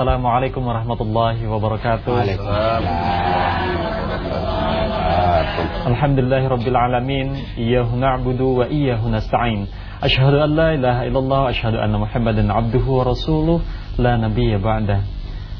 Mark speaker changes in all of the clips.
Speaker 1: Assalamualaikum warahmatullahi wabarakatuh. Alhamdulillahi rabbil alamin. Iyyahu na'budu wa iyyahu nasta'in. Asyhadu an la ilaha illallah wa asyhadu anna Muhammadan abduhu wa rasuluh la nabiyya ba'da.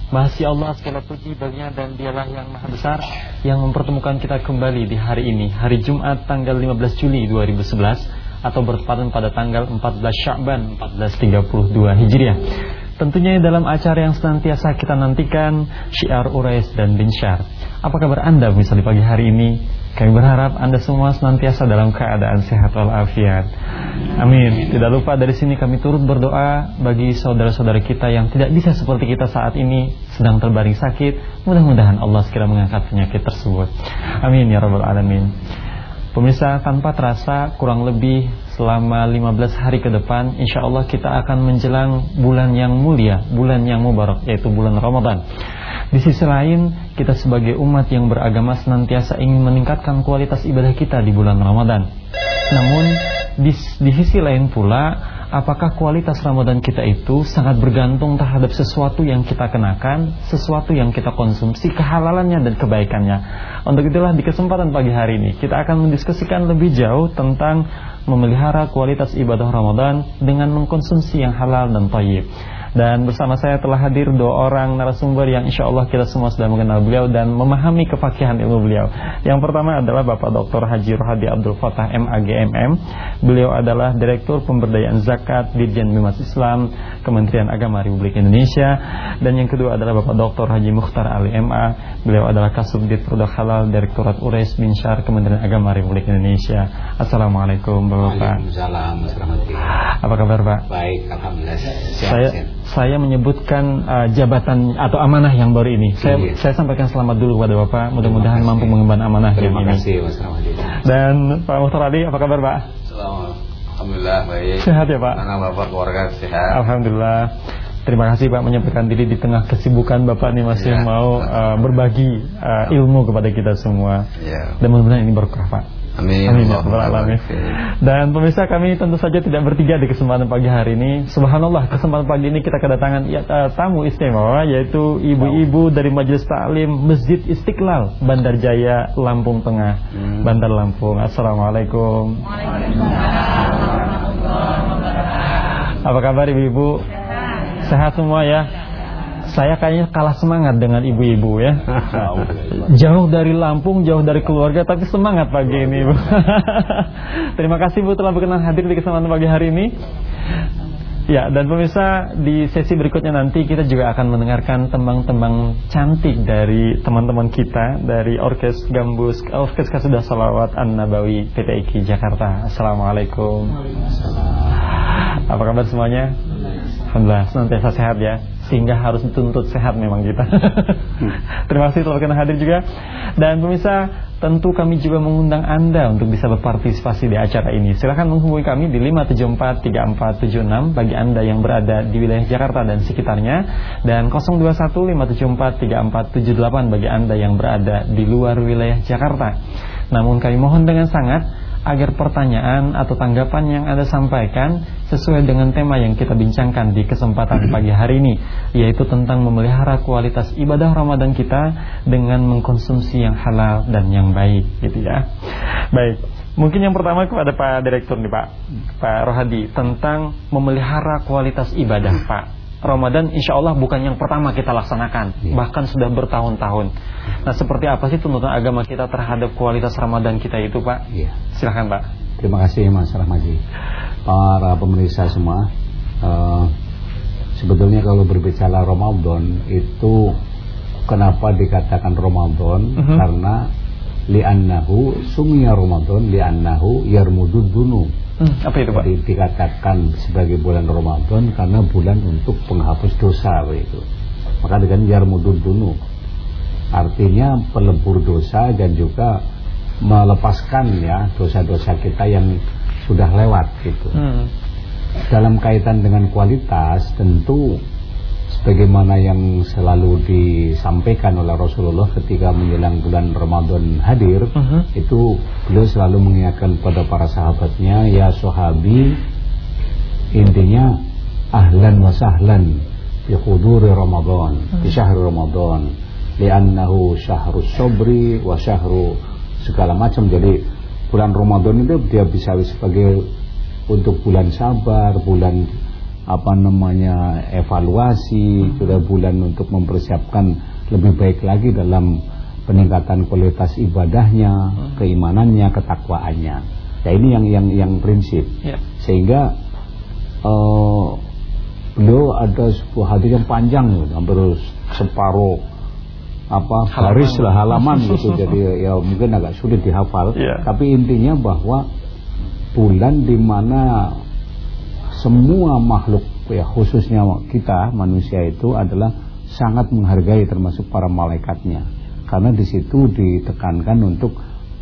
Speaker 1: Masih Allah segala puji baginya dan dialah yang maha besar yang mempertemukan kita kembali di hari ini, hari Jumat tanggal 15 Juli 2011 atau bertepatan pada tanggal 14 Sya'ban 1432 Hijriah. Tentunya dalam acara yang senantiasa kita nantikan Syiar Urais dan Binsyar. Apa kabar Anda bisa di pagi hari ini? Kami berharap Anda semua senantiasa dalam keadaan sehat walafiat. Amin. Tidak lupa dari sini kami turut berdoa bagi saudara-saudara kita yang tidak bisa seperti kita saat ini sedang terbaring sakit. Mudah-mudahan Allah segera mengangkat penyakit tersebut. Amin ya rabbal alamin. Pemirsa tanpa terasa kurang lebih selama 15 hari ke depan Insya Allah kita akan menjelang bulan yang mulia Bulan yang mubarak yaitu bulan Ramadan. Di sisi lain kita sebagai umat yang beragama senantiasa ingin meningkatkan kualitas ibadah kita di bulan Ramadan. Namun di, di sisi lain pula apakah kualitas Ramadan kita itu sangat bergantung terhadap sesuatu yang kita kenakan, sesuatu yang kita konsumsi, kehalalannya dan kebaikannya. Untuk itulah di kesempatan pagi hari ini kita akan mendiskusikan lebih jauh tentang memelihara kualitas ibadah Ramadan dengan mengkonsumsi yang halal dan thayyib. Dan bersama saya telah hadir dua orang narasumber yang insya Allah kita semua sudah mengenal beliau dan memahami kefakihan ilmu beliau. Yang pertama adalah Bapak Dr. Haji Rohadi Abdul Fatah MAGMM. Beliau adalah Direktur Pemberdayaan Zakat Dirjen Bimas Islam Kementerian Agama Republik Indonesia. Dan yang kedua adalah Bapak Dr. Haji Mukhtar Ali MA. Beliau adalah Kasubdit Produk Halal Direktorat Ures Binsyar Kementerian Agama Republik Indonesia. Assalamualaikum Bapak.
Speaker 2: Waalaikumsalam
Speaker 1: Apa kabar Pak?
Speaker 2: Baik, Alhamdulillah.
Speaker 1: Sehat, saya sehat saya menyebutkan uh, jabatan atau amanah yang baru ini. Saya iya. saya sampaikan selamat dulu kepada Bapak. Mudah-mudahan mampu mengemban amanah
Speaker 2: yang
Speaker 1: ini.
Speaker 2: Terima kasih Mas Ramadi.
Speaker 1: Dan Pak Muhtar Ali, apa kabar Pak?
Speaker 2: Alhamdulillah baik.
Speaker 1: Sehat ya Pak?
Speaker 2: Anak Bapak keluarga sehat.
Speaker 1: Alhamdulillah. Terima kasih Pak menyampaikan diri di tengah kesibukan Bapak ini masih ya. mau uh, berbagi uh, ilmu kepada kita semua. Ya. Dan mudah-mudahan ini berkah Pak.
Speaker 2: Amin.
Speaker 1: Amin ya alamin. Dan pemirsa kami tentu saja tidak bertiga di kesempatan pagi hari ini. Subhanallah, kesempatan pagi ini kita kedatangan ya, uh, tamu istimewa yaitu ibu-ibu dari Majelis Taklim Masjid Istiqlal, Bandar Jaya, Lampung Tengah, hmm. Bandar Lampung. Assalamualaikum. Apa kabar ibu-ibu? Sehat semua ya? Saya kayaknya kalah semangat dengan ibu-ibu ya. jauh dari Lampung, jauh dari keluarga, tapi semangat pagi ini, Bu. Terima kasih Bu telah berkenan hadir di kesempatan pagi hari ini. Ya, dan pemirsa di sesi berikutnya nanti kita juga akan mendengarkan tembang-tembang cantik dari teman-teman kita dari Orkes Gambus, Orkes Kasudah Salawat An-Nabawi PTIK Jakarta. Assalamualaikum. Apa kabar semuanya? Alhamdulillah, senantiasa sehat ya sehingga harus dituntut sehat memang kita. Terima kasih telah kena hadir juga. Dan pemirsa, tentu kami juga mengundang Anda untuk bisa berpartisipasi di acara ini. Silahkan menghubungi kami di 5743476 bagi Anda yang berada di wilayah Jakarta dan sekitarnya dan 0215743478 bagi Anda yang berada di luar wilayah Jakarta. Namun kami mohon dengan sangat agar pertanyaan atau tanggapan yang Anda sampaikan sesuai dengan tema yang kita bincangkan di kesempatan pagi hari ini yaitu tentang memelihara kualitas ibadah Ramadan kita dengan mengkonsumsi yang halal dan yang baik gitu ya. Baik, mungkin yang pertama kepada Pak Direktur nih Pak, Pak Rohadi tentang memelihara kualitas ibadah Pak. Ramadan insya Allah bukan yang pertama kita laksanakan ya. Bahkan sudah bertahun-tahun Nah seperti apa sih tuntutan agama kita terhadap kualitas Ramadan kita itu Pak?
Speaker 2: Ya.
Speaker 1: Silahkan Pak
Speaker 2: Terima kasih Mas Rahmaji Para pemerintah semua uh, Sebetulnya kalau berbicara Ramadan Itu Kenapa dikatakan Ramadan uh mhm. -huh. Karena Li'annahu Sumia Ramadan Li'annahu Yarmudud Dunub
Speaker 1: Hmm, apa itu Pak?
Speaker 2: Jadi dikatakan sebagai bulan Ramadan karena bulan untuk penghapus dosa begitu. Maka dengan yarmudun dunu. Artinya pelebur dosa dan juga melepaskan ya dosa-dosa kita yang sudah lewat gitu. Hmm. Dalam kaitan dengan kualitas tentu sebagaimana yang selalu disampaikan oleh Rasulullah ketika menjelang bulan Ramadan hadir uh -huh. itu beliau selalu mengingatkan pada para sahabatnya ya sahabi intinya ahlan wa sahlan di hudur Ramadan, di syahr Ramadan. Li'annahu syahrus sobri wa syahru segala macam. Jadi bulan Ramadan itu dia bisa sebagai untuk bulan sabar, bulan apa namanya evaluasi, sudah bulan untuk mempersiapkan lebih baik lagi dalam peningkatan kualitas ibadahnya, hmm. keimanannya, ketakwaannya. Ya ini yang yang yang prinsip. Ya. Sehingga uh, beliau ada sebuah hadis yang panjang, hampir separuh apa baris lah halaman gitu. Jadi ya mungkin agak sulit dihafal. Ya. Tapi intinya bahwa bulan di mana semua makhluk ya khususnya kita manusia itu adalah sangat menghargai termasuk para malaikatnya karena di situ ditekankan untuk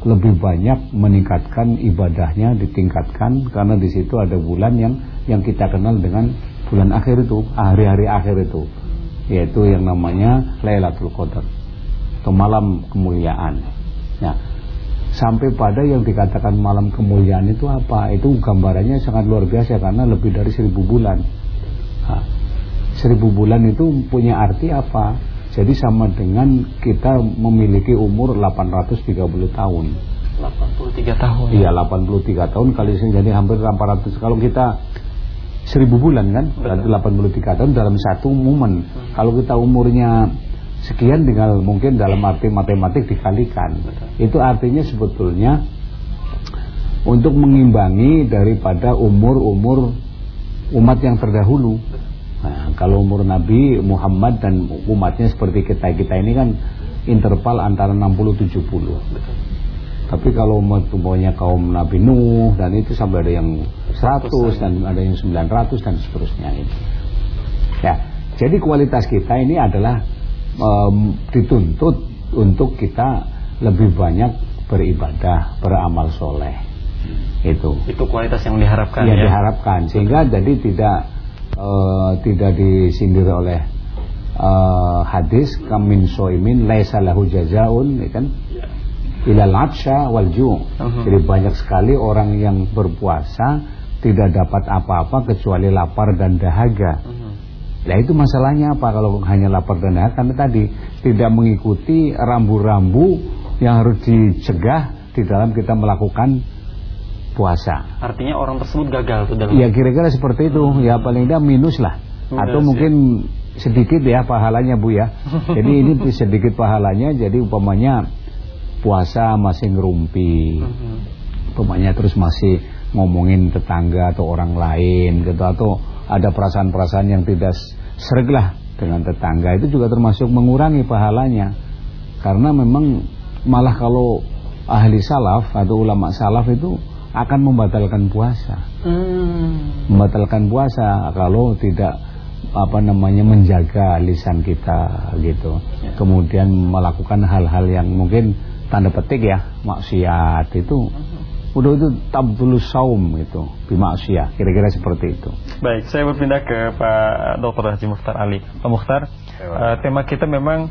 Speaker 2: lebih banyak meningkatkan ibadahnya ditingkatkan karena di situ ada bulan yang yang kita kenal dengan bulan akhir itu hari-hari akhir itu yaitu yang namanya Lailatul Qadar atau malam kemuliaan. Nah, sampai pada yang dikatakan malam kemuliaan itu apa? Itu gambarannya sangat luar biasa karena lebih dari seribu bulan. Nah, seribu bulan itu punya arti apa? Jadi sama dengan kita memiliki umur 830 tahun.
Speaker 1: 83 tahun.
Speaker 2: Iya, 83 tahun kali jadi hampir 800. Kalau kita seribu bulan kan, berarti 83 tahun dalam satu momen. Hmm. Kalau kita umurnya sekian tinggal mungkin dalam arti matematik dikalikan. Betul. Itu artinya sebetulnya untuk mengimbangi daripada umur-umur umat yang terdahulu. Nah, kalau umur Nabi Muhammad dan umatnya seperti kita-kita ini kan interval antara 60-70. Tapi kalau umumnya kaum Nabi Nuh dan itu sampai ada yang 100 dan ada yang 900 dan seterusnya itu. Ya, jadi kualitas kita ini adalah um, dituntut untuk kita lebih banyak beribadah, beramal soleh. Itu.
Speaker 1: Itu kualitas yang diharapkan
Speaker 2: ya. ya? diharapkan sehingga jadi tidak uh, tidak disindir oleh uh, hadis kamin soimin laisa lahu jazaun ya kan ilal atsha wal ju' uh -huh. jadi banyak sekali orang yang berpuasa tidak dapat apa-apa kecuali lapar dan dahaga uh -huh. Nah itu masalahnya apa kalau hanya lapar dan dahaga karena tadi tidak mengikuti rambu-rambu yang harus dicegah di dalam kita melakukan puasa.
Speaker 1: Artinya orang tersebut gagal tuh dalam.
Speaker 2: Ya kira-kira seperti itu. Hmm. Ya paling tidak minus lah. Minus, Atau mungkin ya. sedikit ya pahalanya Bu ya. jadi ini sedikit pahalanya jadi umpamanya puasa masih ngerumpi. Hmm. Umpamanya terus masih ngomongin tetangga atau orang lain gitu atau ada perasaan-perasaan yang tidak sereg lah dengan tetangga itu juga termasuk mengurangi pahalanya. Karena memang malah kalau ahli salaf atau ulama salaf itu akan membatalkan puasa. Hmm. Membatalkan puasa kalau tidak apa namanya menjaga lisan kita gitu. Ya. Kemudian melakukan hal-hal yang mungkin tanda petik ya maksiat itu. Hmm. Udah itu tabdulus saum itu bimaksiat. Kira-kira seperti itu.
Speaker 1: Baik, saya berpindah ke Pak Dr. Haji Mukhtar Ali. Pak Mukhtar, uh, tema kita memang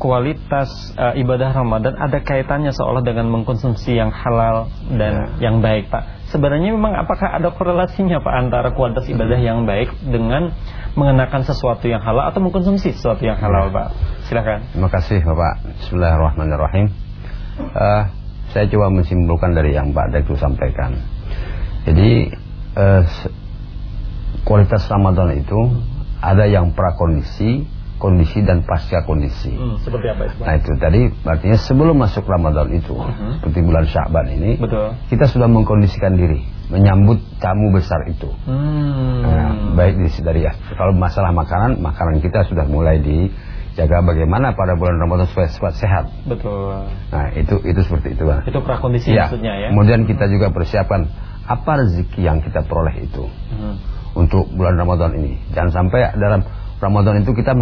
Speaker 1: kualitas uh, ibadah Ramadan ada kaitannya seolah dengan mengkonsumsi yang halal dan ya. yang baik Pak. Sebenarnya memang apakah ada korelasinya Pak antara kualitas ibadah yang baik dengan mengenakan sesuatu yang halal atau mengkonsumsi sesuatu yang halal ya. Pak? Silakan.
Speaker 3: Terima kasih Bapak. Bismillahirrahmanirrahim. Uh, saya coba menyimpulkan dari yang Pak Dekru sampaikan. Jadi uh, kualitas Ramadan itu ada yang prakondisi kondisi dan pasca kondisi. Hmm,
Speaker 1: seperti apa itu?
Speaker 3: Nah itu tadi artinya sebelum masuk Ramadan itu, uh hmm. -huh. seperti bulan Syaban ini,
Speaker 1: Betul.
Speaker 3: kita sudah mengkondisikan diri menyambut tamu besar itu. Hmm. Nah, baik dari ya, kalau masalah makanan, makanan kita sudah mulai dijaga bagaimana pada bulan Ramadan supaya sehat.
Speaker 1: Betul.
Speaker 3: Nah itu itu seperti itu
Speaker 1: Itu prakondisi ya. maksudnya ya.
Speaker 3: Kemudian kita juga persiapkan apa rezeki yang kita peroleh itu hmm. untuk bulan Ramadan ini. Jangan sampai dalam Ramadan itu kita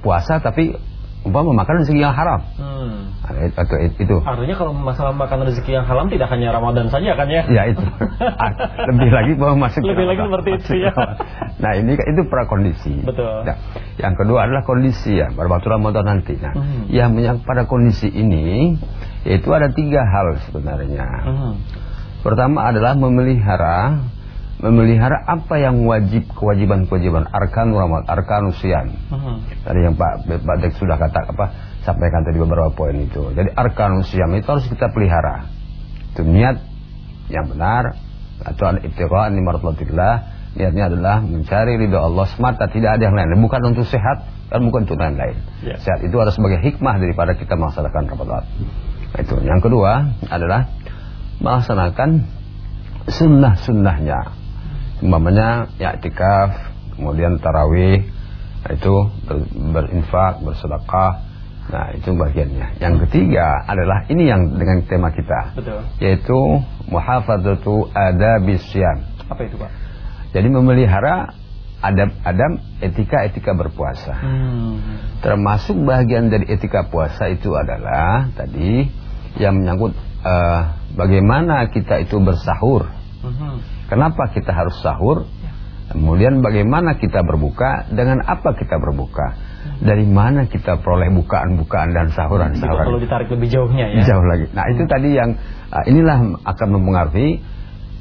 Speaker 3: puasa tapi umpama makan rezeki yang haram. Hmm.
Speaker 1: Itu, itu. Artinya kalau masalah makan rezeki yang haram tidak hanya Ramadan saja kan ya?
Speaker 3: Ya itu. Lebih lagi bahwa masuk
Speaker 1: Lebih lagi seperti itu ya.
Speaker 3: Nah ini itu prakondisi.
Speaker 1: Betul.
Speaker 3: Nah, yang kedua adalah kondisi ya pada waktu Ramadan nanti. Nah, hmm. yang pada kondisi ini itu ada tiga hal sebenarnya. Hmm. Pertama adalah memelihara memelihara apa yang wajib kewajiban-kewajiban arkan Ramadan, arkan usian.
Speaker 1: Mhm.
Speaker 3: Tadi yang Pak Pak Dek sudah kata apa sampaikan tadi beberapa poin itu. Jadi arkan usiam itu harus kita pelihara. Itu niat yang benar atau al-ibtigha'an limardatillah niatnya adalah mencari ridho Allah semata tidak ada yang lain bukan untuk sehat dan bukan untuk lain-lain
Speaker 1: Ya.
Speaker 3: sehat itu harus sebagai hikmah daripada kita melaksanakan Nah, itu yang kedua adalah melaksanakan sunnah-sunnahnya umpamanya ya iktikaf kemudian tarawih nah, itu ber- berinfak bersedekah nah itu bagiannya yang ketiga adalah ini yang dengan tema kita
Speaker 1: Betul.
Speaker 3: yaitu muhafadzatu adabis syam.
Speaker 1: Apa itu, Pak?
Speaker 3: Jadi memelihara adab-adab etika-etika berpuasa.
Speaker 1: Hmm.
Speaker 3: Termasuk bagian dari etika puasa itu adalah tadi yang menyangkut eh, bagaimana kita itu bersahur.
Speaker 1: Mhm.
Speaker 3: Kenapa kita harus sahur? Kemudian bagaimana kita berbuka? Dengan apa kita berbuka? Dari mana kita peroleh bukaan-bukaan dan
Speaker 1: Itu
Speaker 3: sahuran-sahuran?
Speaker 1: perlu ditarik lebih jauhnya ya.
Speaker 3: jauh lagi. Nah itu tadi yang uh, inilah akan mempengaruhi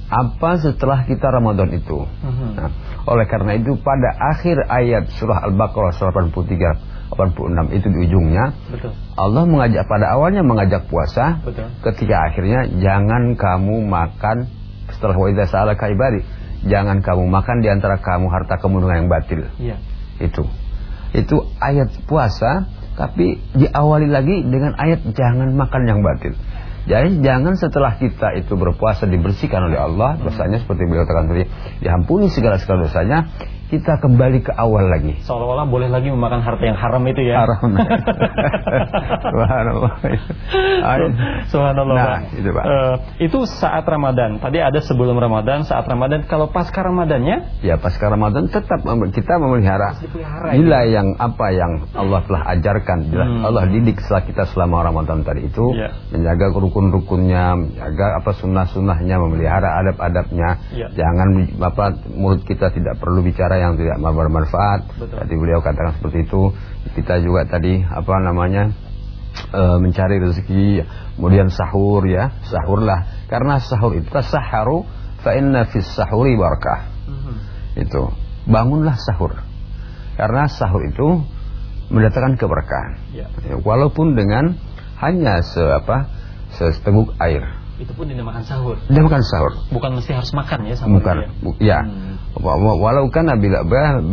Speaker 3: apa setelah kita Ramadan itu.
Speaker 1: Mhm.
Speaker 3: Nah, oleh karena itu pada akhir ayat surah Al-Baqarah 83 86 itu di ujungnya
Speaker 1: Betul.
Speaker 3: Allah mengajak pada awalnya mengajak puasa
Speaker 1: Betul.
Speaker 3: ketika akhirnya jangan kamu makan setelah wa idza sa'alaka ibadi jangan kamu makan di antara kamu harta kamu dengan yang batil.
Speaker 1: Iya.
Speaker 3: itu. Itu ayat puasa tapi diawali lagi dengan ayat jangan makan yang batil. Jadi jangan setelah kita itu berpuasa dibersihkan oleh Allah dosanya seperti beliau katakan tadi diampuni segala segala dosanya kita kembali ke awal lagi
Speaker 1: Seolah-olah boleh lagi memakan harta yang haram itu ya.
Speaker 3: haram Subhanallah Nah, itu, Pak.
Speaker 1: Eh, itu saat Ramadan. Tadi ada sebelum Ramadan, saat Ramadan. Kalau pasca Ramadannya,
Speaker 3: Ya pasca Ramadan tetap kita memelihara
Speaker 1: dipelihara
Speaker 3: nilai yang apa yang Allah telah ajarkan,
Speaker 1: Hmm.
Speaker 3: Allah didik setelah kita selama Ramadan tadi itu
Speaker 1: Ya.
Speaker 3: menjaga rukun-rukunnya, menjaga apa sunnah-sunnahnya, memelihara adab-adabnya.
Speaker 1: Ya.
Speaker 3: Jangan apa mulut kita tidak perlu bicara yang tidak bermanfaat.
Speaker 1: Betul.
Speaker 3: Tadi beliau katakan seperti itu. Kita juga tadi apa namanya eh, mencari rezeki, kemudian sahur ya, sahurlah. Karena sahur itu tasaharu fa inna fis sahuri barakah
Speaker 1: Mhm.
Speaker 3: itu bangunlah sahur karena sahur itu mendatangkan keberkahan
Speaker 1: Ya.
Speaker 3: Ya, walaupun dengan hanya se apa seteguk air
Speaker 1: itu pun dinamakan sahur.
Speaker 3: dia makan sahur
Speaker 1: Bukan mesti harus makan ya sahur
Speaker 3: bukan
Speaker 1: ya.
Speaker 3: bu- ya
Speaker 1: Hmm.
Speaker 3: Wa- wa- walau kan bila bah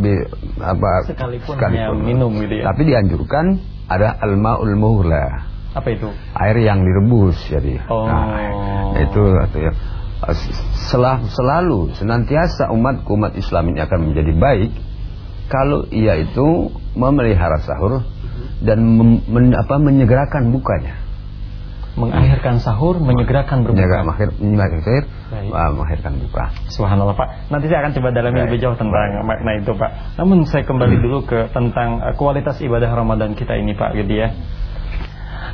Speaker 3: apa
Speaker 1: Sekalipun hanya minum gitu ya.
Speaker 3: tapi dianjurkan ada almaul muhla
Speaker 1: Apa itu?
Speaker 3: air yang direbus jadi
Speaker 1: Oh.
Speaker 3: nah, itu ya Selah, selalu senantiasa umatku umat Islam ini akan menjadi baik kalau ia itu memelihara sahur dan mem- men- apa, menyegerakan bukanya
Speaker 1: Mengakhirkan sahur, menyegerakan berbuka.
Speaker 3: menjaga akhir mengakhir
Speaker 1: Baik.
Speaker 3: uh, mengakhirkan buka
Speaker 1: Subhanallah Pak. Nanti saya akan coba dalami
Speaker 3: Baik.
Speaker 1: lebih jauh tentang makna itu Pak. Namun saya kembali dulu ke tentang uh, kualitas ibadah Ramadan kita ini Pak gitu ya.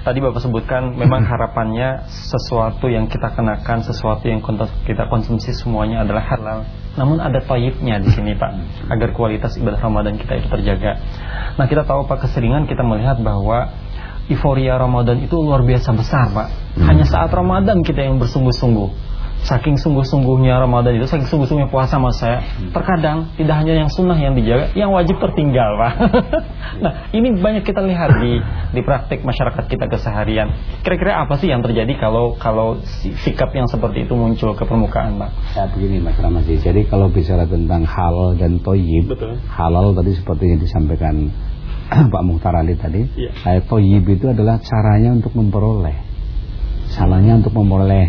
Speaker 1: Tadi Bapak sebutkan memang harapannya sesuatu yang kita kenakan, sesuatu yang kita konsumsi semuanya adalah halal. Namun ada toyibnya di sini Pak, agar kualitas ibadah Ramadan kita itu terjaga. Nah kita tahu Pak keseringan kita melihat bahwa euforia Ramadan itu luar biasa besar Pak. Hanya saat Ramadan kita yang bersungguh-sungguh. Saking sungguh-sungguhnya Ramadan itu, saking sungguh-sungguhnya puasa mas saya, terkadang tidak hanya yang sunnah yang dijaga, yang wajib tertinggal, pak. nah, ini banyak kita lihat di di praktik masyarakat kita keseharian. Kira-kira apa sih yang terjadi kalau kalau si- sikap yang seperti itu muncul ke permukaan, pak?
Speaker 2: Ya begini Mas Ramadi, jadi kalau bicara tentang halal dan toyib
Speaker 1: Betul.
Speaker 2: Halal tadi seperti yang disampaikan Pak Muhtar Ali tadi
Speaker 1: Iya.
Speaker 2: eh, Toyib itu adalah caranya untuk memperoleh Salahnya untuk memperoleh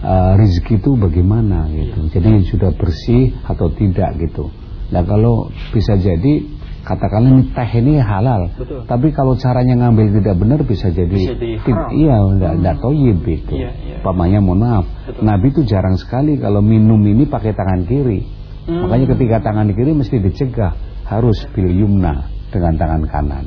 Speaker 2: eh, rezeki itu bagaimana gitu Jadi sudah bersih atau tidak gitu Nah kalau bisa jadi Katakanlah ini teh ini halal
Speaker 1: Betul.
Speaker 2: Tapi kalau caranya ngambil tidak benar bisa jadi,
Speaker 1: Bisa jadi haram.
Speaker 2: Iya enggak, enggak toyib itu
Speaker 1: Iya, iya.
Speaker 2: Umpamanya mohon maaf
Speaker 1: Betul.
Speaker 2: Nabi itu jarang sekali kalau minum ini pakai tangan kiri
Speaker 1: Hmm.
Speaker 2: Makanya ketika tangan kiri mesti dicegah Harus bil yumna dengan tangan kanan.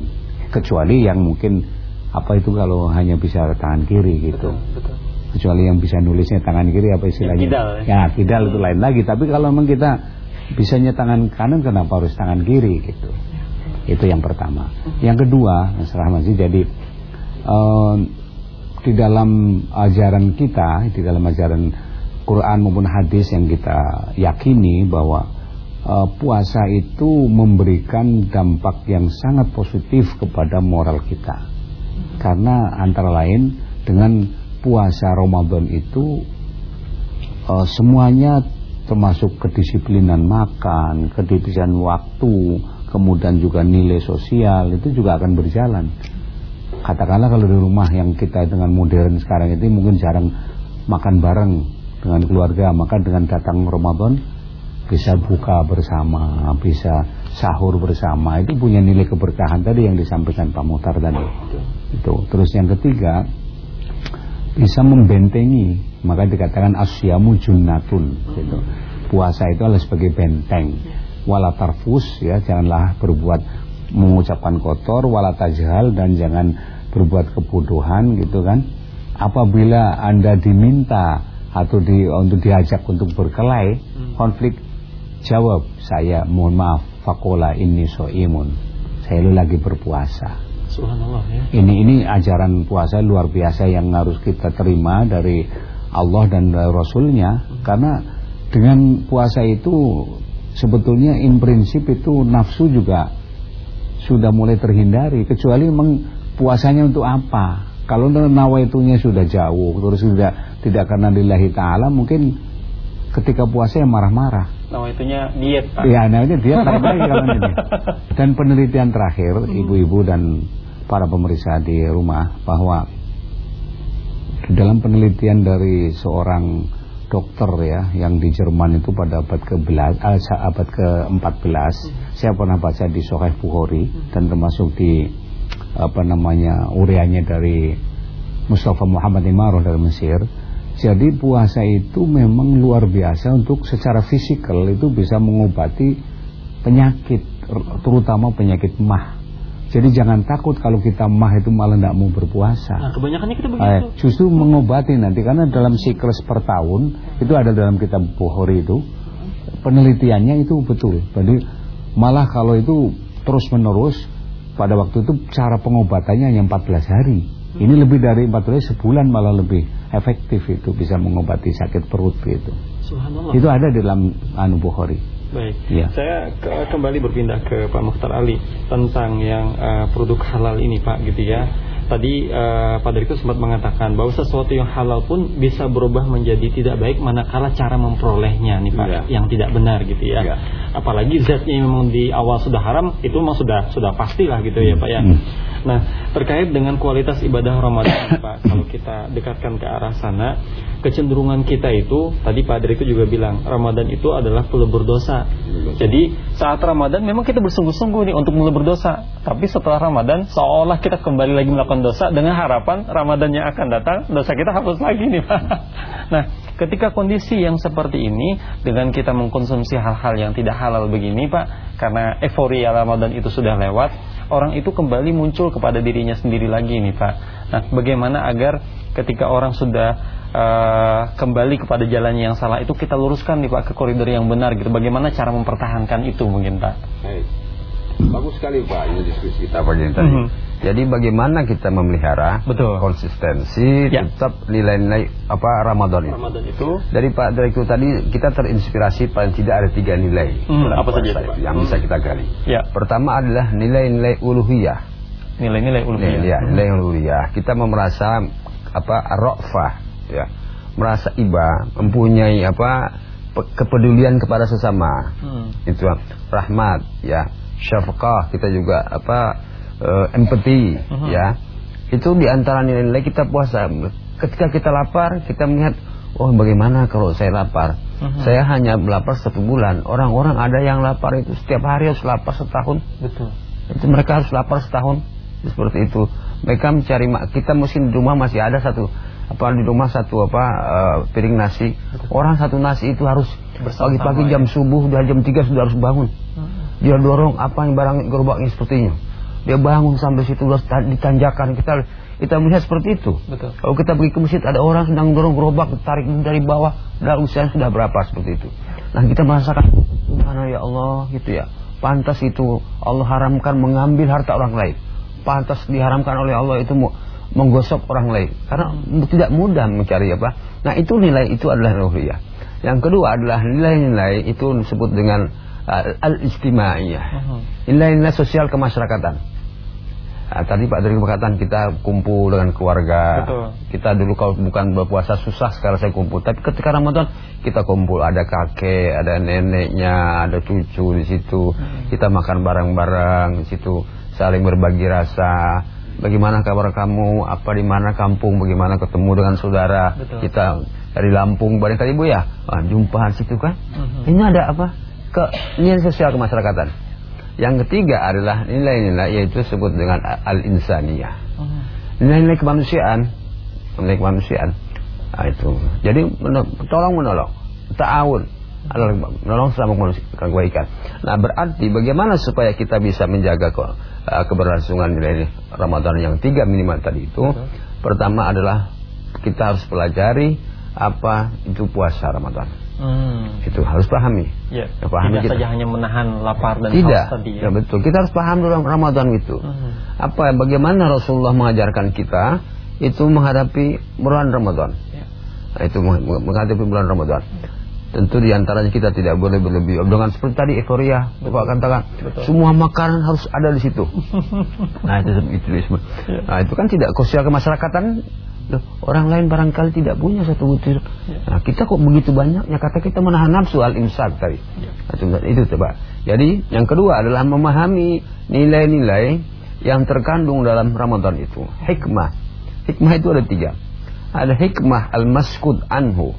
Speaker 2: Kecuali yang mungkin Apa itu kalau hanya bisa tangan kiri gitu.
Speaker 1: Betul.
Speaker 2: Kecuali yang bisa nulisnya tangan kiri apa istilahnya?
Speaker 1: Kidal, ya?
Speaker 2: Ya kidal itu lain lagi. Tapi kalau memang kita bisanya tangan kanan Kenapa harus tangan kiri gitu? Itu yang pertama. Yang kedua Mas Rahmat sih jadi eh, Di dalam ajaran kita Di dalam ajaran Quran maupun hadis yang kita yakini bahwa uh, puasa itu memberikan dampak yang sangat positif kepada moral kita. Karena antara lain dengan puasa Ramadan itu uh, semuanya termasuk kedisiplinan makan, kedisiplinan waktu, kemudian juga nilai sosial itu juga akan berjalan. Katakanlah kalau di rumah yang kita dengan modern sekarang itu mungkin jarang makan bareng dengan keluarga, maka dengan datang Ramadan bisa buka bersama, bisa sahur bersama. Itu punya nilai keberkahan tadi yang disampaikan Pak Mutar tadi. Itu. Terus yang ketiga bisa membentengi, maka dikatakan asyamu junnatun gitu. Puasa itu adalah sebagai benteng. Wala tarfus ya, janganlah berbuat mengucapkan kotor, wala tajhal dan jangan berbuat kebodohan gitu kan apabila Anda diminta atau di, untuk diajak untuk berkelahi hmm. konflik jawab saya mohon maaf fakola ini so imun saya lu lagi berpuasa
Speaker 1: Subhanallah ya.
Speaker 2: ini ini ajaran puasa luar biasa yang harus kita terima dari Allah dan Rasulnya hmm. karena dengan puasa itu sebetulnya in prinsip itu nafsu juga sudah mulai terhindari kecuali memang puasanya untuk apa kalau nawaitunya sudah jauh, terus sudah tidak karena lillahi ta'ala, mungkin ketika puasa yang marah-marah.
Speaker 1: Nawaitunya diet, Pak.
Speaker 2: Iya, nah itu diet baik kalau ini. Dan penelitian terakhir, hmm. ibu-ibu dan para pemeriksa di rumah, bahwa dalam penelitian dari seorang dokter ya yang di Jerman itu pada abad ke-11 eh, abad ke-14 hmm. saya pernah baca di Sahih Bukhari hmm. dan termasuk di apa namanya ureanya dari Mustafa Muhammad Imaroh dari Mesir. Jadi puasa itu memang luar biasa untuk secara fisikal itu bisa mengobati penyakit terutama penyakit mah. Jadi jangan takut kalau kita mah itu malah tidak mau berpuasa.
Speaker 1: Nah, kebanyakannya kita begitu. Eh,
Speaker 2: justru mengobati nanti karena dalam siklus per tahun itu ada dalam kitab Bukhari itu penelitiannya itu betul. Jadi malah kalau itu terus menerus pada waktu itu cara pengobatannya hanya 14 hari. Ini lebih dari 14 hari sebulan malah lebih efektif itu bisa mengobati sakit perut itu. Itu ada dalam anu Bukhari.
Speaker 1: Baik. Ya. Saya ke kembali berpindah ke Pak Mukhtar Ali tentang yang uh, produk halal ini Pak gitu ya tadi uh, Pak Deriko sempat mengatakan bahwa sesuatu yang halal pun bisa berubah menjadi tidak baik manakala cara memperolehnya nih Pak ya. yang tidak benar gitu ya. ya. Apalagi zatnya memang di awal sudah haram itu memang sudah sudah pastilah gitu ya Pak ya. Hmm. Nah, terkait dengan kualitas ibadah Ramadan Pak, kalau kita dekatkan ke arah sana, kecenderungan kita itu tadi Pak Deriko juga bilang Ramadan itu adalah pelebur dosa. Jadi saat Ramadan memang kita bersungguh-sungguh nih untuk melebur dosa, tapi setelah Ramadan seolah kita kembali lagi melakukan melakukan dosa dengan harapan Ramadan yang akan datang dosa kita hapus lagi nih Pak. Nah, ketika kondisi yang seperti ini dengan kita mengkonsumsi hal-hal yang tidak halal begini Pak, karena euforia Ramadan itu sudah lewat, orang itu kembali muncul kepada dirinya sendiri lagi nih Pak. Nah, bagaimana agar ketika orang sudah uh, kembali kepada jalan yang salah itu kita luruskan nih Pak ke koridor yang benar gitu. Bagaimana cara mempertahankan itu mungkin Pak?
Speaker 3: Baik. Bagus sekali Pak ini diskusi kita pagi tadi. Mm -hmm. Jadi bagaimana kita memelihara Betul. konsistensi ya. tetap nilai-nilai apa Ramadan itu. Ramadan itu. Dari Pak Direktur tadi kita terinspirasi paling tidak ada tiga nilai.
Speaker 1: Hmm, apa saja itu,
Speaker 3: yang bisa kita gali.
Speaker 1: Ya.
Speaker 3: Pertama adalah nilai-nilai uluhiyah.
Speaker 1: Nilai-nilai uluhiyah.
Speaker 3: Nilai, nilai uluhiyah. Kita merasa apa rofah ya. Merasa iba, mempunyai apa kepedulian kepada sesama. Hmm. Itu rahmat ya syafqah, kita juga apa uh, empati uh -huh. ya. Itu di antara nilai-nilai kita puasa. Ketika kita lapar, kita melihat oh bagaimana kalau saya lapar? Uh -huh. Saya hanya lapar satu bulan. Orang-orang ada yang lapar itu setiap hari harus lapar setahun.
Speaker 1: Betul.
Speaker 3: Itu mereka harus lapar setahun. Seperti itu. Mereka mencari kita mungkin di rumah masih ada satu apa di rumah satu apa uh, piring nasi. Betul. Orang satu nasi itu harus pagi-pagi jam ya. subuh sudah jam 3 sudah harus bangun. Dia dorong apa yang barang gerobaknya sepertinya. Dia bangun sampai situ ditanjakan. Kita kita melihat seperti itu.
Speaker 1: Betul.
Speaker 3: Kalau kita pergi ke masjid ada orang sedang dorong gerobak tarik dari bawah, dan usia sudah berapa seperti itu. Nah kita merasakan mana ya Allah gitu ya. Pantas itu Allah haramkan mengambil harta orang lain. Pantas diharamkan oleh Allah itu menggosok orang lain karena tidak mudah mencari apa. Nah, itu nilai itu adalah ruhiyah. Yang kedua adalah nilai-nilai itu disebut dengan al-istimaiyah.
Speaker 1: Mhm.
Speaker 3: Nilai-nilai sosial kemasyarakatan. Nah, tadi Pak Dari berkata kita kumpul dengan keluarga.
Speaker 1: Betul.
Speaker 3: Kita dulu kalau bukan berpuasa susah sekarang saya kumpul. Tapi ketika Ramadan kita kumpul ada kakek, ada neneknya, ada cucu di situ.
Speaker 1: Hmm.
Speaker 3: Kita makan bareng-bareng di situ, saling berbagi rasa. Bagaimana kabar kamu? Apa di mana kampung? Bagaimana ketemu dengan saudara?
Speaker 1: Betul.
Speaker 3: Kita dari Lampung barangkali Bu ya. Wah, jumpa di situ kan.
Speaker 1: Mhm.
Speaker 3: Ini ada apa? Ke nilai sosial kemasyarakatan. Yang ketiga adalah nilai-nilai yaitu disebut dengan al-insaniyah.
Speaker 1: Mhm.
Speaker 3: Nilai-nilai kemanusiaan, nilai kemanusiaan. Nah, itu. Jadi tolong menolong, ta'awun adalah menolong sama kebaikan. Nah, berarti bagaimana supaya kita bisa menjaga ke, uh, keberlangsungan nilai Ramadan yang tiga minimal tadi itu? Pertama adalah kita harus pelajari apa itu puasa Ramadan.
Speaker 1: Hmm.
Speaker 3: Itu harus pahami.
Speaker 1: Ya.
Speaker 3: Ya, pahami
Speaker 1: Tidak
Speaker 3: kita.
Speaker 1: saja hanya menahan lapar dan
Speaker 3: Tidak,
Speaker 1: haus tadi
Speaker 3: ya betul. Kita harus paham dalam Ramadan itu.
Speaker 1: Mhm.
Speaker 3: Apa bagaimana Rasulullah mengajarkan kita itu menghadapi bulan Ramadan.
Speaker 1: Ya.
Speaker 3: Nah, itu meng- meng- menghadapi bulan Ramadan. Tentu di antaranya kita tidak boleh berlebih dengan seperti tadi euforia, Bapak katakan
Speaker 1: Betul.
Speaker 3: semua makanan harus ada di situ. nah itu itu disebut.
Speaker 1: Ya.
Speaker 3: Nah itu kan tidak sosial kemasyarakatan. Loh, orang lain barangkali tidak punya satu butir.
Speaker 1: Ya.
Speaker 3: Nah kita kok begitu banyaknya kata kita menahan nafsu al imsak tadi.
Speaker 1: Ya.
Speaker 3: Nah, itu, itu coba. Jadi yang kedua adalah memahami nilai-nilai yang terkandung dalam Ramadan itu. Hikmah. Hikmah itu ada tiga. Ada hikmah al-maskud anhu.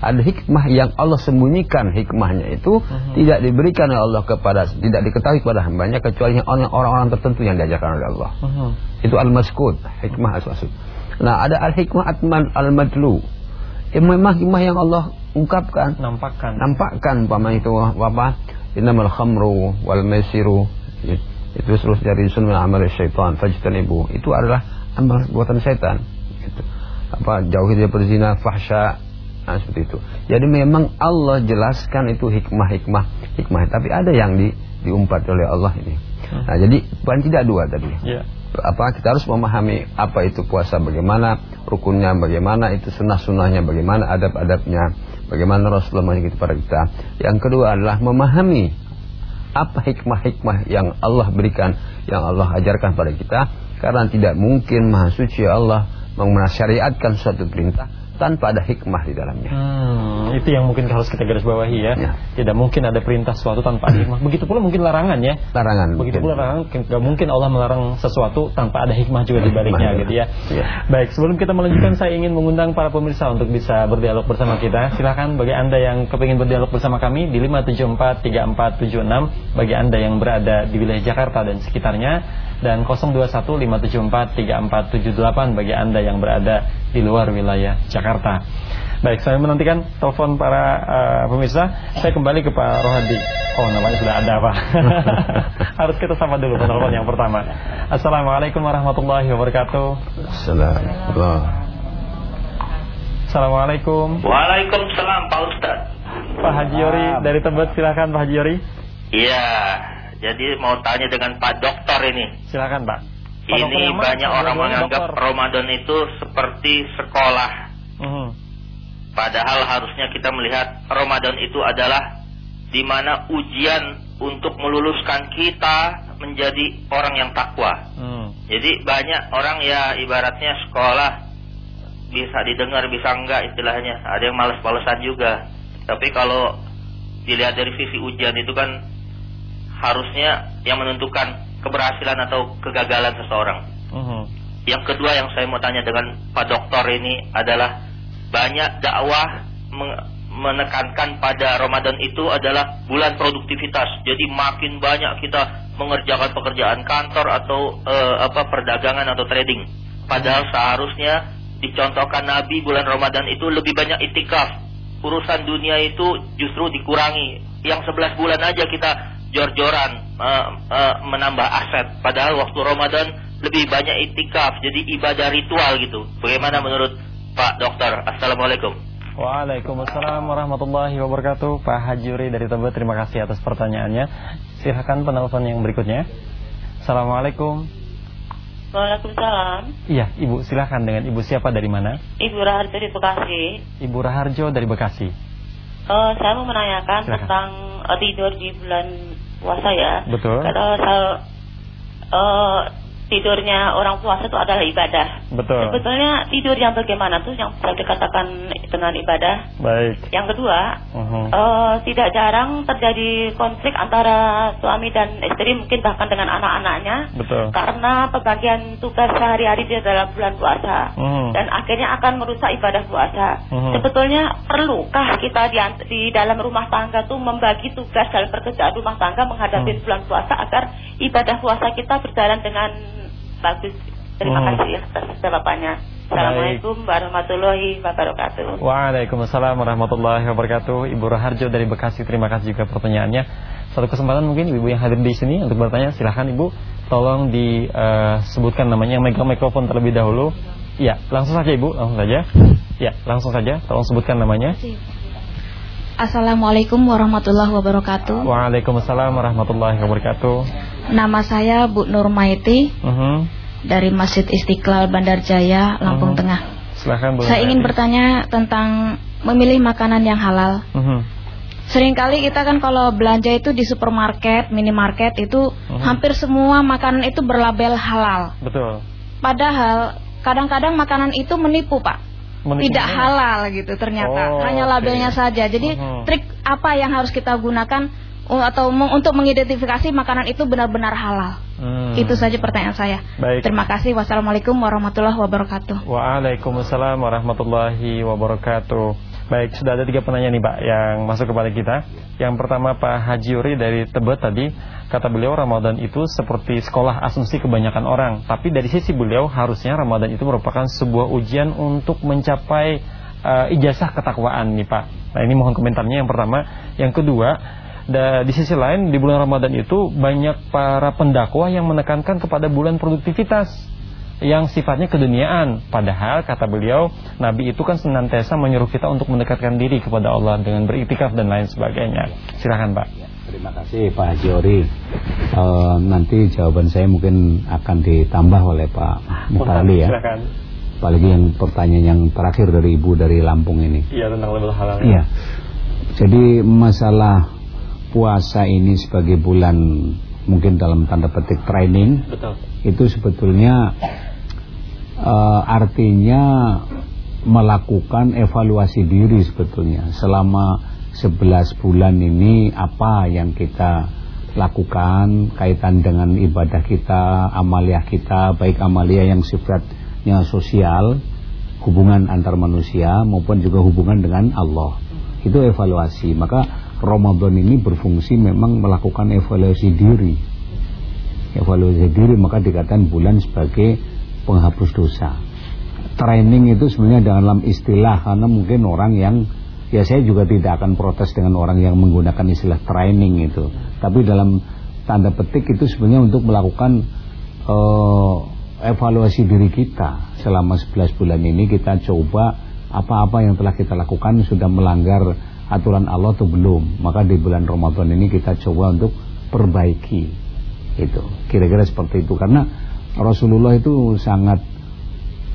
Speaker 3: Ada hikmah yang Allah sembunyikan hikmahnya itu
Speaker 1: Mhm.
Speaker 3: tidak diberikan oleh Allah kepada tidak diketahui kepada hambanya kecuali orang- orang-orang tertentu yang diajarkan oleh Allah.
Speaker 1: Mhm.
Speaker 3: Itu al-maskud, hikmah al-maskud. Nah, ada al-hikmah atman al-madlu. Hikmah hikmah yang Allah ungkapkan.
Speaker 1: Nampakkan.
Speaker 3: nampakkan umpama itu apa? Innamal khamru wal maisiru. Itu terus dari sunnah amal syaitan fajtanibu. Itu adalah amal buatan setan gitu. apa jauhi dari berzina fahsya. Nah, seperti itu. Jadi memang Allah jelaskan itu hikmah-hikmah hikmah. Tapi ada yang di, diumpat oleh Allah ini. Nah jadi bukan tidak dua tadi.
Speaker 1: Ya.
Speaker 3: Apa kita harus memahami apa itu puasa bagaimana rukunnya bagaimana itu sunnah-sunnahnya bagaimana adab-adabnya bagaimana Rasulullah mengajarkan kepada kita. Yang kedua adalah memahami apa hikmah-hikmah yang Allah berikan yang Allah ajarkan pada kita. Karena tidak mungkin maha suci Allah mensyariatkan suatu perintah tanpa ada hikmah di dalamnya
Speaker 1: Hmm, itu yang mungkin harus kita garis bawahi ya.
Speaker 3: Ya.
Speaker 1: Tidak mungkin ada perintah sesuatu tanpa ada hikmah. Begitu pula mungkin larangan ya.
Speaker 3: larangan
Speaker 1: Begitu
Speaker 3: mungkin.
Speaker 1: pula larangan, nggak mungkin Allah melarang sesuatu tanpa ada hikmah juga di baliknya gitu ya.
Speaker 3: ya.
Speaker 1: Baik, sebelum kita melanjutkan saya ingin mengundang para pemirsa untuk bisa berdialog bersama kita. Silakan bagi Anda yang kepingin berdialog bersama kami di 5743476 bagi Anda yang berada di wilayah Jakarta dan sekitarnya dan 0215743478 bagi Anda yang berada di luar wilayah Jakarta. Baik, saya menantikan telepon para eh, pemirsa. Saya kembali ke Pak Rohadi. Oh, namanya sudah ada, Pak. Harus kita sama dulu penelpon yang pertama. Assalamualaikum warahmatullahi wabarakatuh.
Speaker 3: Assalamualaikum.
Speaker 1: Assalamualaikum.
Speaker 4: Waalaikumsalam Pak Ustaz.
Speaker 1: Pak Haji Yori dari Tebet, silakan Pak Haji Yori.
Speaker 4: Iya, jadi mau tanya dengan Pak Dokter ini.
Speaker 1: Silakan, Pak. Pak dokter
Speaker 4: Ini
Speaker 1: mana?
Speaker 4: banyak orang menganggap
Speaker 1: dokter.
Speaker 4: Ramadan itu seperti sekolah.
Speaker 1: Mhm.
Speaker 4: Padahal harusnya kita melihat Ramadan itu adalah di mana ujian untuk meluluskan kita menjadi orang yang takwa.
Speaker 1: Hmm.
Speaker 4: Jadi banyak orang ya ibaratnya sekolah bisa didengar bisa enggak istilahnya. Ada yang males-malesan juga. Tapi kalau dilihat dari sisi ujian itu kan harusnya yang menentukan keberhasilan atau kegagalan seseorang.
Speaker 1: Mhm.
Speaker 4: Yang kedua yang saya mau tanya dengan Pak Dokter ini adalah banyak dakwah menekankan pada Ramadan itu adalah bulan produktivitas. Jadi makin banyak kita mengerjakan pekerjaan kantor atau eh, apa perdagangan atau trading. Padahal seharusnya dicontohkan Nabi bulan Ramadan itu lebih banyak itikaf. Urusan dunia itu justru dikurangi. Yang 11 bulan aja kita jor-joran eh, eh, menambah aset. Padahal waktu Ramadan lebih banyak itikaf. Jadi ibadah ritual gitu. Bagaimana menurut Pak Dokter? Assalamualaikum.
Speaker 1: Waalaikumsalam warahmatullahi wabarakatuh Pak Haji Yuri dari Tebet Terima kasih atas pertanyaannya Silahkan penelpon yang berikutnya Assalamualaikum
Speaker 5: Waalaikumsalam.
Speaker 1: Iya, Ibu silakan dengan Ibu siapa dari mana?
Speaker 5: Ibu Raharjo di Bekasi.
Speaker 1: Ibu Raharjo dari Bekasi.
Speaker 5: Uh, saya mau menanyakan
Speaker 1: Silakan.
Speaker 5: tentang uh, tidur di bulan puasa ya.
Speaker 1: Betul.
Speaker 5: Kalau saya uh, tidurnya orang puasa itu adalah ibadah.
Speaker 1: Betul.
Speaker 5: Sebetulnya tidur yang bagaimana tuh yang bisa dikatakan dengan ibadah?
Speaker 1: Baik.
Speaker 5: Yang kedua,
Speaker 1: Mhm.
Speaker 5: eh, tidak jarang terjadi konflik antara suami dan istri, mungkin bahkan dengan anak-anaknya,
Speaker 1: Betul.
Speaker 5: karena pembagian tugas sehari-hari di dalam bulan puasa.
Speaker 1: Mhm.
Speaker 5: Dan akhirnya akan merusak ibadah puasa.
Speaker 1: Mhm.
Speaker 5: Sebetulnya perlukah kita di, di dalam rumah tangga tuh membagi tugas dalam pekerjaan rumah tangga menghadapi
Speaker 1: Mhm.
Speaker 5: bulan puasa agar ibadah puasa kita berjalan dengan bagus. Terima
Speaker 1: Mhm.
Speaker 5: kasih atas jawabannya. Assalamualaikum warahmatullahi wabarakatuh.
Speaker 1: Waalaikumsalam warahmatullahi wabarakatuh. Ibu Raharjo dari Bekasi, terima kasih juga pertanyaannya. Satu kesempatan mungkin ibu yang hadir di sini untuk bertanya, silahkan ibu. Tolong disebutkan namanya yang megang mikrofon terlebih dahulu. Ya, langsung saja ibu, langsung saja. Ya, langsung saja. Tolong sebutkan namanya.
Speaker 6: Assalamualaikum warahmatullahi wabarakatuh.
Speaker 1: Waalaikumsalam warahmatullahi wabarakatuh.
Speaker 6: Nama saya Bu Nurmaiti
Speaker 1: Mhm.
Speaker 6: Dari Masjid Istiqlal Bandar Jaya, Lampung
Speaker 1: Mhm.
Speaker 6: Tengah.
Speaker 1: Silahkan Bu.
Speaker 6: Saya ingin bertanya tentang memilih makanan yang halal.
Speaker 1: Mhm.
Speaker 6: Seringkali kita kan kalau belanja itu di supermarket, minimarket itu
Speaker 1: Mhm.
Speaker 6: hampir semua makanan itu berlabel halal.
Speaker 1: Betul.
Speaker 6: Padahal kadang-kadang makanan itu menipu, Pak.
Speaker 1: Menipu
Speaker 6: Tidak halal gitu ternyata.
Speaker 1: Oh,
Speaker 6: Hanya labelnya saja. Jadi
Speaker 1: Mhm.
Speaker 6: trik apa yang harus kita gunakan atau meng- untuk mengidentifikasi makanan itu benar-benar halal?
Speaker 1: Hmm.
Speaker 6: Itu saja pertanyaan saya.
Speaker 1: Baik.
Speaker 6: Terima kasih. Wassalamualaikum warahmatullahi wabarakatuh.
Speaker 1: Waalaikumsalam warahmatullahi wabarakatuh. Baik, sudah ada tiga penanya nih Pak yang masuk kepada kita. Yang pertama Pak Haji Yuri dari Tebet tadi, kata beliau Ramadan itu seperti sekolah asumsi kebanyakan orang. Tapi dari sisi beliau harusnya Ramadan itu merupakan sebuah ujian untuk mencapai eh, ijazah ketakwaan nih Pak. Nah ini mohon komentarnya yang pertama. Yang kedua, da- di sisi lain di bulan Ramadan itu banyak para pendakwah yang menekankan kepada bulan produktivitas yang sifatnya keduniaan. Padahal kata beliau, Nabi itu kan senantiasa menyuruh kita untuk mendekatkan diri kepada Allah dengan beriktikaf dan lain sebagainya. Silakan Pak.
Speaker 2: Terima kasih Pak Haji Ori. Eh, nanti jawaban saya mungkin akan ditambah oleh Pak Mutali ya.
Speaker 1: Silakan.
Speaker 2: Apalagi yang pertanyaan yang terakhir dari Ibu dari Lampung ini.
Speaker 1: Iya tentang label halal.
Speaker 2: Iya. Jadi masalah puasa ini sebagai bulan mungkin dalam tanda petik training
Speaker 1: Betul.
Speaker 2: itu sebetulnya eh, artinya melakukan evaluasi diri sebetulnya selama 11 bulan ini apa yang kita lakukan kaitan dengan ibadah kita, amaliah kita, baik amaliah yang sifatnya sosial, hubungan antar manusia maupun juga hubungan dengan Allah. Itu evaluasi. Maka Ramadan ini berfungsi memang melakukan evaluasi diri. Evaluasi diri maka dikatakan bulan sebagai penghapus dosa. Training itu sebenarnya dalam istilah karena mungkin orang yang ya saya juga tidak akan protes dengan orang yang menggunakan istilah training itu. Tapi dalam tanda petik itu sebenarnya untuk melakukan eh, evaluasi diri kita selama 11 bulan ini kita coba apa-apa yang telah kita lakukan sudah melanggar aturan Allah atau belum. Maka di bulan Ramadan ini kita coba untuk perbaiki itu. Kira-kira seperti itu karena Rasulullah itu sangat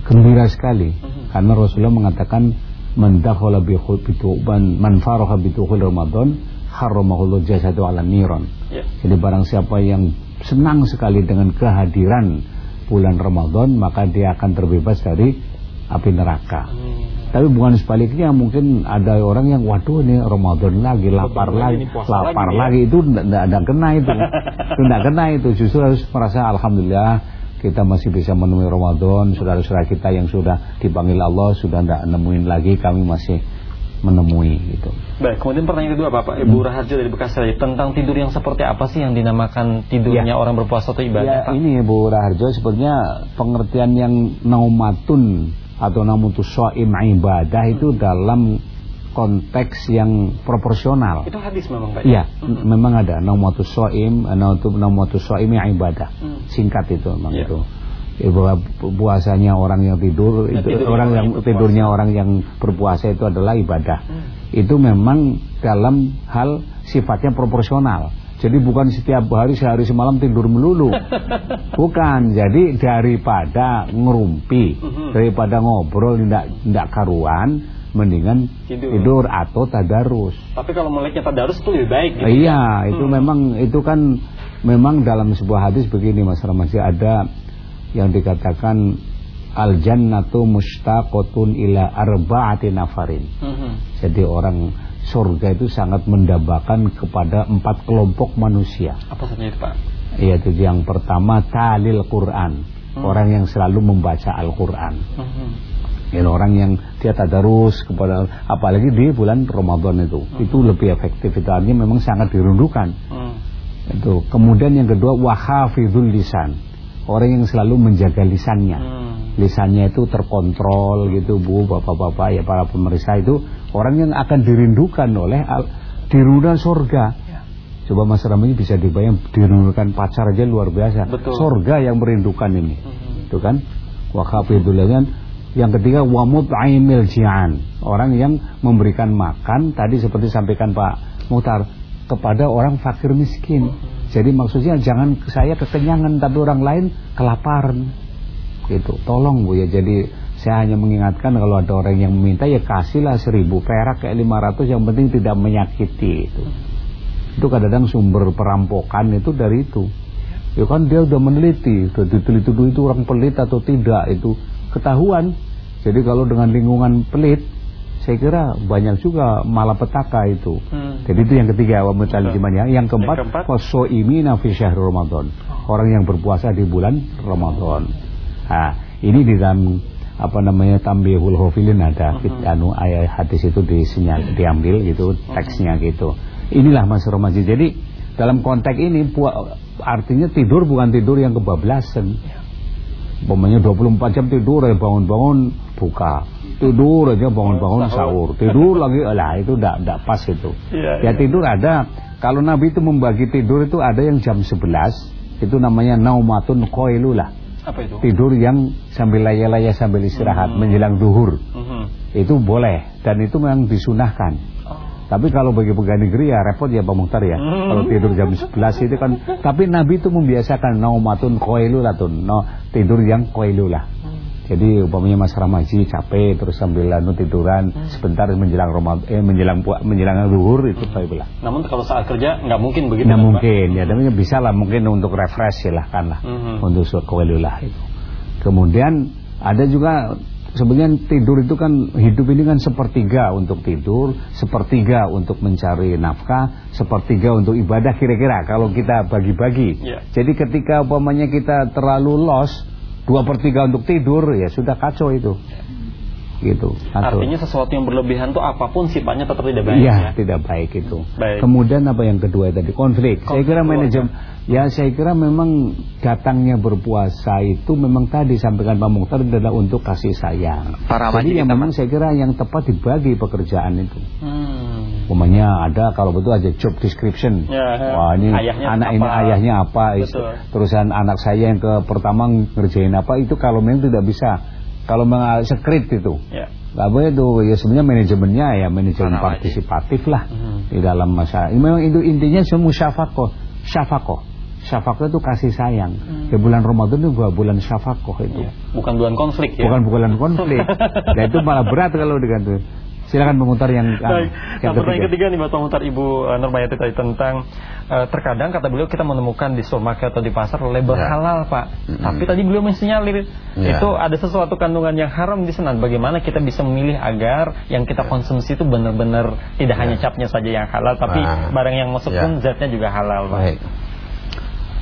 Speaker 2: gembira sekali karena Rasulullah mengatakan man dakhala bi khutban man faraha bi Ramadan haramahullahu jasadu ala niran.
Speaker 1: Ya.
Speaker 2: Jadi barang siapa yang senang sekali dengan kehadiran bulan Ramadan maka dia akan terbebas dari api neraka. Tapi bukan sebaliknya mungkin ada orang yang waduh ini Ramadan lagi lapar
Speaker 1: Ramadan
Speaker 2: lagi, lapar
Speaker 1: lagi ya.
Speaker 2: lagi itu tidak ada kena itu. tidak kena itu justru harus merasa alhamdulillah kita masih bisa menemui Ramadan, saudara-saudara kita yang sudah dipanggil Allah sudah tidak nemuin lagi, kami masih menemui gitu.
Speaker 1: Baik, kemudian pertanyaan kedua Bapak Ibu Raharjo dari Bekasi tentang tidur yang seperti apa sih yang dinamakan tidurnya
Speaker 2: Ya.
Speaker 1: orang berpuasa atau ibadah
Speaker 2: Ya,
Speaker 1: Pak?
Speaker 2: ini Bu Raharjo sebenarnya pengertian yang naumatun atau namutus so'im ibadah itu dalam konteks yang proporsional.
Speaker 1: Itu hadis memang Pak.
Speaker 2: Iya, m- memang ada naumatus so'im, naumatus naumatus so'im yang ibadah.
Speaker 1: Hmm.
Speaker 2: Singkat itu memang
Speaker 1: Iya.
Speaker 2: itu. Bahwa pu- puasanya orang yang tidur
Speaker 1: Ya,
Speaker 2: itu orang yang
Speaker 1: yang
Speaker 2: tidurnya orang yang berpuasa itu adalah ibadah.
Speaker 1: Hmm.
Speaker 2: Itu memang dalam hal sifatnya proporsional. Jadi bukan setiap hari sehari semalam tidur melulu. Bukan. Jadi daripada ngerumpi,
Speaker 1: Mhm.
Speaker 2: daripada ngobrol tidak tidak karuan, mendingan
Speaker 1: Tidur.
Speaker 2: tidur, atau tadarus.
Speaker 1: Tapi kalau meleknya tadarus itu lebih baik gitu.
Speaker 2: Iya, itu
Speaker 1: Hmm.
Speaker 2: memang itu kan memang dalam sebuah hadis begini Mas Ramasi ada yang dikatakan al jannatu mustaqatun ila arba'ati nafarin.
Speaker 1: Mhm.
Speaker 2: Jadi orang surga itu sangat mendambakan kepada empat kelompok manusia.
Speaker 1: Apa saja itu Pak?
Speaker 2: Yaitu yang pertama talil Quran,
Speaker 1: Hmm.
Speaker 2: orang yang selalu membaca Al-Quran.
Speaker 1: Mhm.
Speaker 2: Ya, orang yang dia tadarus kepada apalagi di bulan Ramadan itu. Itu lebih efektif itu artinya memang sangat dirindukan.
Speaker 1: Hmm.
Speaker 2: Itu. Kemudian yang kedua wahafidul lisan. Orang yang selalu menjaga lisannya.
Speaker 1: Hmm.
Speaker 2: Lisannya itu terkontrol gitu Bu, Bapak-bapak ya para pemeriksa itu orang yang akan dirindukan oleh dirindukan surga.
Speaker 1: Ya.
Speaker 2: Coba Mas Rami bisa dibayang dirindukan pacar aja luar biasa.
Speaker 1: Betul.
Speaker 2: Surga yang merindukan ini.
Speaker 1: Mhm.
Speaker 2: Itu kan wahafidul lisan. Yang ketiga wamut'aimil ji'an. Orang yang memberikan makan tadi seperti sampaikan Pak Mutar kepada orang fakir miskin. Jadi maksudnya jangan saya kekenyangan tapi orang lain kelaparan. Gitu. Tolong Bu ya. Jadi saya hanya mengingatkan kalau ada orang yang meminta ya kasihlah seribu perak kayak 500 yang penting tidak menyakiti itu. Itu kadang-kadang sumber perampokan itu dari itu. Ya kan dia udah meneliti, udah diteliti dulu itu orang pelit atau tidak itu ketahuan. Jadi kalau dengan lingkungan pelit, saya kira banyak juga malapetaka itu.
Speaker 1: Hmm.
Speaker 2: Jadi itu yang ketiga wa mutalizimannya. Yang keempat,
Speaker 1: Yang keempat?
Speaker 2: wasoimina fi syahr Ramadan. Orang yang berpuasa di bulan Ramadan. Nah, ini di dalam apa namanya tambihul hofilin ada
Speaker 1: Mhm.
Speaker 2: anu ayat hadis itu disinyal diambil gitu teksnya gitu. Inilah Mas Romaji. Jadi dalam konteks ini artinya tidur bukan tidur yang kebablasan. Umpamanya 24 jam tidur ya bangun-bangun buka. Tidur aja bangun-bangun sahur. Tidur lagi lah itu enggak enggak pas itu.
Speaker 1: Iya,
Speaker 2: ya
Speaker 1: iya.
Speaker 2: tidur ada. Kalau Nabi itu membagi tidur itu ada yang jam 11 itu namanya naumatun qailulah.
Speaker 1: Apa itu?
Speaker 2: Tidur yang sambil laya-laya sambil istirahat
Speaker 1: Hmm.
Speaker 2: menjelang duhur.
Speaker 1: Mhm.
Speaker 2: Itu boleh dan itu memang disunahkan.
Speaker 1: Oh.
Speaker 2: Tapi kalau bagi pegawai negeri ya repot ya Pak Muhtar ya.
Speaker 1: Hmm.
Speaker 2: Kalau tidur jam 11 itu kan tapi Nabi itu membiasakan naumatun qailulatun. No, tidur yang qailulah. Jadi umpamanya Mas Ramaji capek terus sambil anu tiduran sebentar menjelang Ramadan eh menjelang menjelang zuhur itu qailulah.
Speaker 1: Namun kalau saat kerja nggak mungkin begitu.
Speaker 2: Nah
Speaker 1: kan, Pak?
Speaker 2: mungkin ya tapi bisa lah mungkin untuk refresh silahkan lah
Speaker 1: Mhm.
Speaker 2: untuk qailulah itu. Kemudian ada juga sebenarnya tidur itu kan hidup ini kan sepertiga untuk tidur, sepertiga untuk mencari nafkah, sepertiga untuk ibadah kira-kira kalau kita bagi-bagi.
Speaker 1: Ya.
Speaker 2: Jadi ketika umpamanya kita terlalu loss dua per tiga untuk tidur ya sudah kacau itu. Gitu. kacau.
Speaker 1: Artinya sesuatu yang berlebihan tuh apa pun sifatnya tetap tidak baik
Speaker 2: Iya,
Speaker 1: ya.
Speaker 2: tidak baik itu.
Speaker 1: Baik.
Speaker 2: Kemudian apa yang kedua tadi? Konflik. saya
Speaker 1: Konflik
Speaker 2: kira
Speaker 1: keluarga.
Speaker 2: manajemen ya saya kira memang datangnya berpuasa itu memang tadi sampaikan Pak Mukhtar adalah untuk kasih sayang.
Speaker 3: Para
Speaker 2: Jadi yang memang saya kira yang tepat dibagi pekerjaan itu.
Speaker 1: Hmm.
Speaker 2: Umpamanya ada kalau betul aja job description.
Speaker 1: Ya, ya.
Speaker 2: Wah ini
Speaker 1: Ayahnya
Speaker 2: anak ini
Speaker 1: apa?
Speaker 2: ayahnya apa?
Speaker 1: Betul.
Speaker 2: Terusan anak saya yang ke pertama ngerjain apa itu kalau memang tidak bisa. Kalau memang sekrit itu.
Speaker 1: Ya.
Speaker 2: Gak boleh itu ya sebenarnya manajemennya ya manajemen partisipatif lah
Speaker 1: Mhm.
Speaker 2: di dalam masalah. Ini memang itu intinya semua syafakoh, syafakoh. Syafakoh itu kasih sayang. Di bulan Ramadan itu bulan syafakoh itu.
Speaker 1: Ya. Bukan bulan konflik ya.
Speaker 2: Bukan bulan konflik. Dan itu malah berat kalau diganti. Silakan memutar yang
Speaker 1: Baik.
Speaker 2: yang
Speaker 1: Nah, pertanyaan
Speaker 2: ketiga.
Speaker 1: nih Bapak Mutar Ibu uh, Nurmayati tadi tentang eh, terkadang kata beliau kita menemukan di supermarket atau di pasar label
Speaker 3: Ya.
Speaker 1: halal Pak.
Speaker 3: Mm-mm.
Speaker 1: Tapi tadi beliau mensinyalir
Speaker 3: Ya.
Speaker 1: itu ada sesuatu kandungan yang haram di sana. Bagaimana kita bisa memilih agar yang kita konsumsi itu benar-benar tidak hanya capnya saja yang halal, tapi
Speaker 3: Ah.
Speaker 1: barang yang masuk
Speaker 3: Ya.
Speaker 1: pun zatnya juga halal Pak.
Speaker 3: Baik.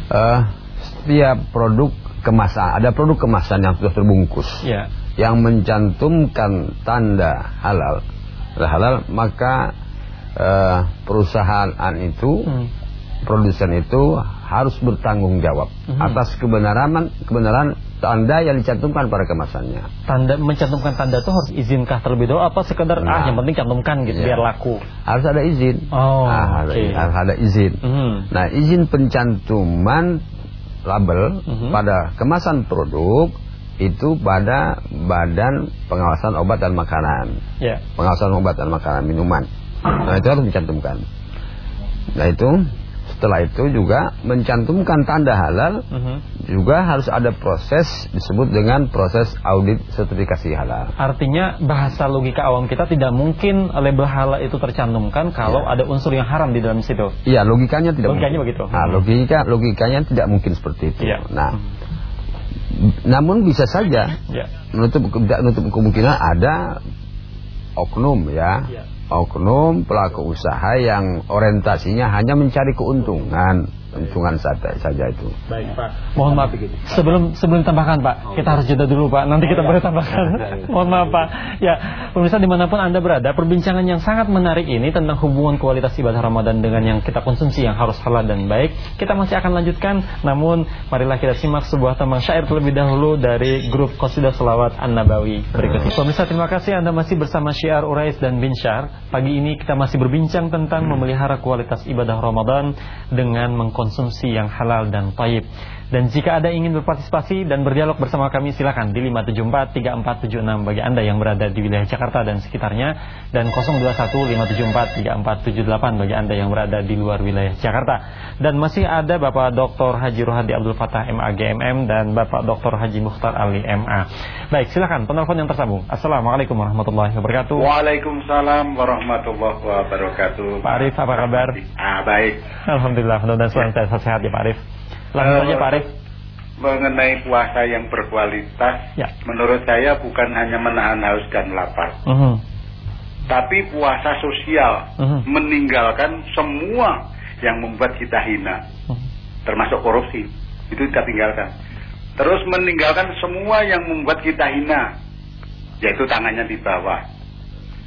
Speaker 3: Eh, setiap produk kemasan, ada produk kemasan yang sudah terbungkus
Speaker 1: Ya.
Speaker 3: yang mencantumkan tanda halal, halal maka eh, perusahaan itu,
Speaker 1: Hmm.
Speaker 3: produsen itu harus bertanggung jawab
Speaker 1: Mhm.
Speaker 3: atas kebenaran kebenaran tanda yang dicantumkan pada kemasannya.
Speaker 1: Tanda mencantumkan tanda itu harus izinkah terlebih dahulu apa sekedar ah
Speaker 3: Nah.
Speaker 1: yang penting cantumkan gitu
Speaker 3: Ya.
Speaker 1: biar laku.
Speaker 3: Harus ada izin.
Speaker 1: Oh,
Speaker 3: Nah, ada,
Speaker 1: oke.
Speaker 3: harus ada izin.
Speaker 1: Mhm.
Speaker 3: Nah, izin pencantuman label
Speaker 1: Mhm.
Speaker 3: pada kemasan produk itu pada Badan Pengawasan Obat dan Makanan.
Speaker 1: Ya.
Speaker 3: Pengawasan obat dan makanan minuman. Nah, itu harus dicantumkan. Nah, itu setelah itu juga mencantumkan tanda halal
Speaker 1: Mhm.
Speaker 3: juga harus ada proses disebut dengan proses audit sertifikasi halal.
Speaker 1: Artinya bahasa logika awam kita tidak mungkin label halal itu tercantumkan kalau ada unsur yang haram di dalam situ.
Speaker 3: Iya, logikanya tidak
Speaker 1: Logikanya
Speaker 3: mungkin.
Speaker 1: begitu.
Speaker 3: Nah, logika logikanya tidak mungkin seperti itu.
Speaker 1: Iya.
Speaker 3: Nah, namun bisa saja
Speaker 1: Ya.
Speaker 3: menutup tidak menutup kemungkinan ada oknum ya.
Speaker 1: Iya.
Speaker 3: Oknum pelaku usaha yang orientasinya hanya mencari keuntungan, keuntungan saja, saja itu.
Speaker 1: Baik Pak. Mohon maaf sebelum sebelum ditambahkan Pak, kita harus jeda dulu Pak. Nanti kita boleh tambahkan. Mohon maaf Pak. Ya, pemirsa di mana pun anda berada, perbincangan yang sangat menarik ini tentang hubungan kualitas ibadah Ramadan dengan yang kita konsumsi yang harus halal dan baik. Kita masih akan lanjutkan. Namun, marilah kita simak sebuah tembang syair terlebih dahulu dari grup Qasidah Selawat An Nabawi berikut ini. Pemirsa terima kasih anda masih bersama Syiar Urais dan Binsyar. Pagi ini kita masih berbincang tentang memelihara kualitas ibadah Ramadan dengan mengkonsumsi yang halal dan taib. Dan jika ada ingin berpartisipasi dan berdialog bersama kami silakan di 5743476 bagi Anda yang berada di wilayah Jakarta dan sekitarnya dan 0215743478 bagi Anda yang berada di luar wilayah Jakarta. Dan masih ada Bapak Dr. Haji Rohadi Abdul Fatah MAGMM dan Bapak Dr. Haji Mukhtar Ali MA. Baik, silakan penelpon yang tersambung. Assalamualaikum warahmatullahi wabarakatuh.
Speaker 7: Waalaikumsalam warahmatullahi wabarakatuh.
Speaker 1: Pak Arif apa kabar?
Speaker 7: Ah baik.
Speaker 1: Alhamdulillah, mudah-mudahan selalu sehat ya Pak Arif. Langsung
Speaker 7: Eh,
Speaker 1: saja Pak Arif.
Speaker 7: Mengenai puasa yang berkualitas,
Speaker 1: Ya.
Speaker 7: menurut saya bukan hanya menahan haus dan lapar,
Speaker 1: Mhm.
Speaker 7: tapi puasa sosial,
Speaker 1: Mhm.
Speaker 7: meninggalkan semua yang membuat kita hina,
Speaker 1: Mhm.
Speaker 7: termasuk korupsi. Itu kita tinggalkan. Terus meninggalkan semua yang membuat kita hina, yaitu tangannya di bawah.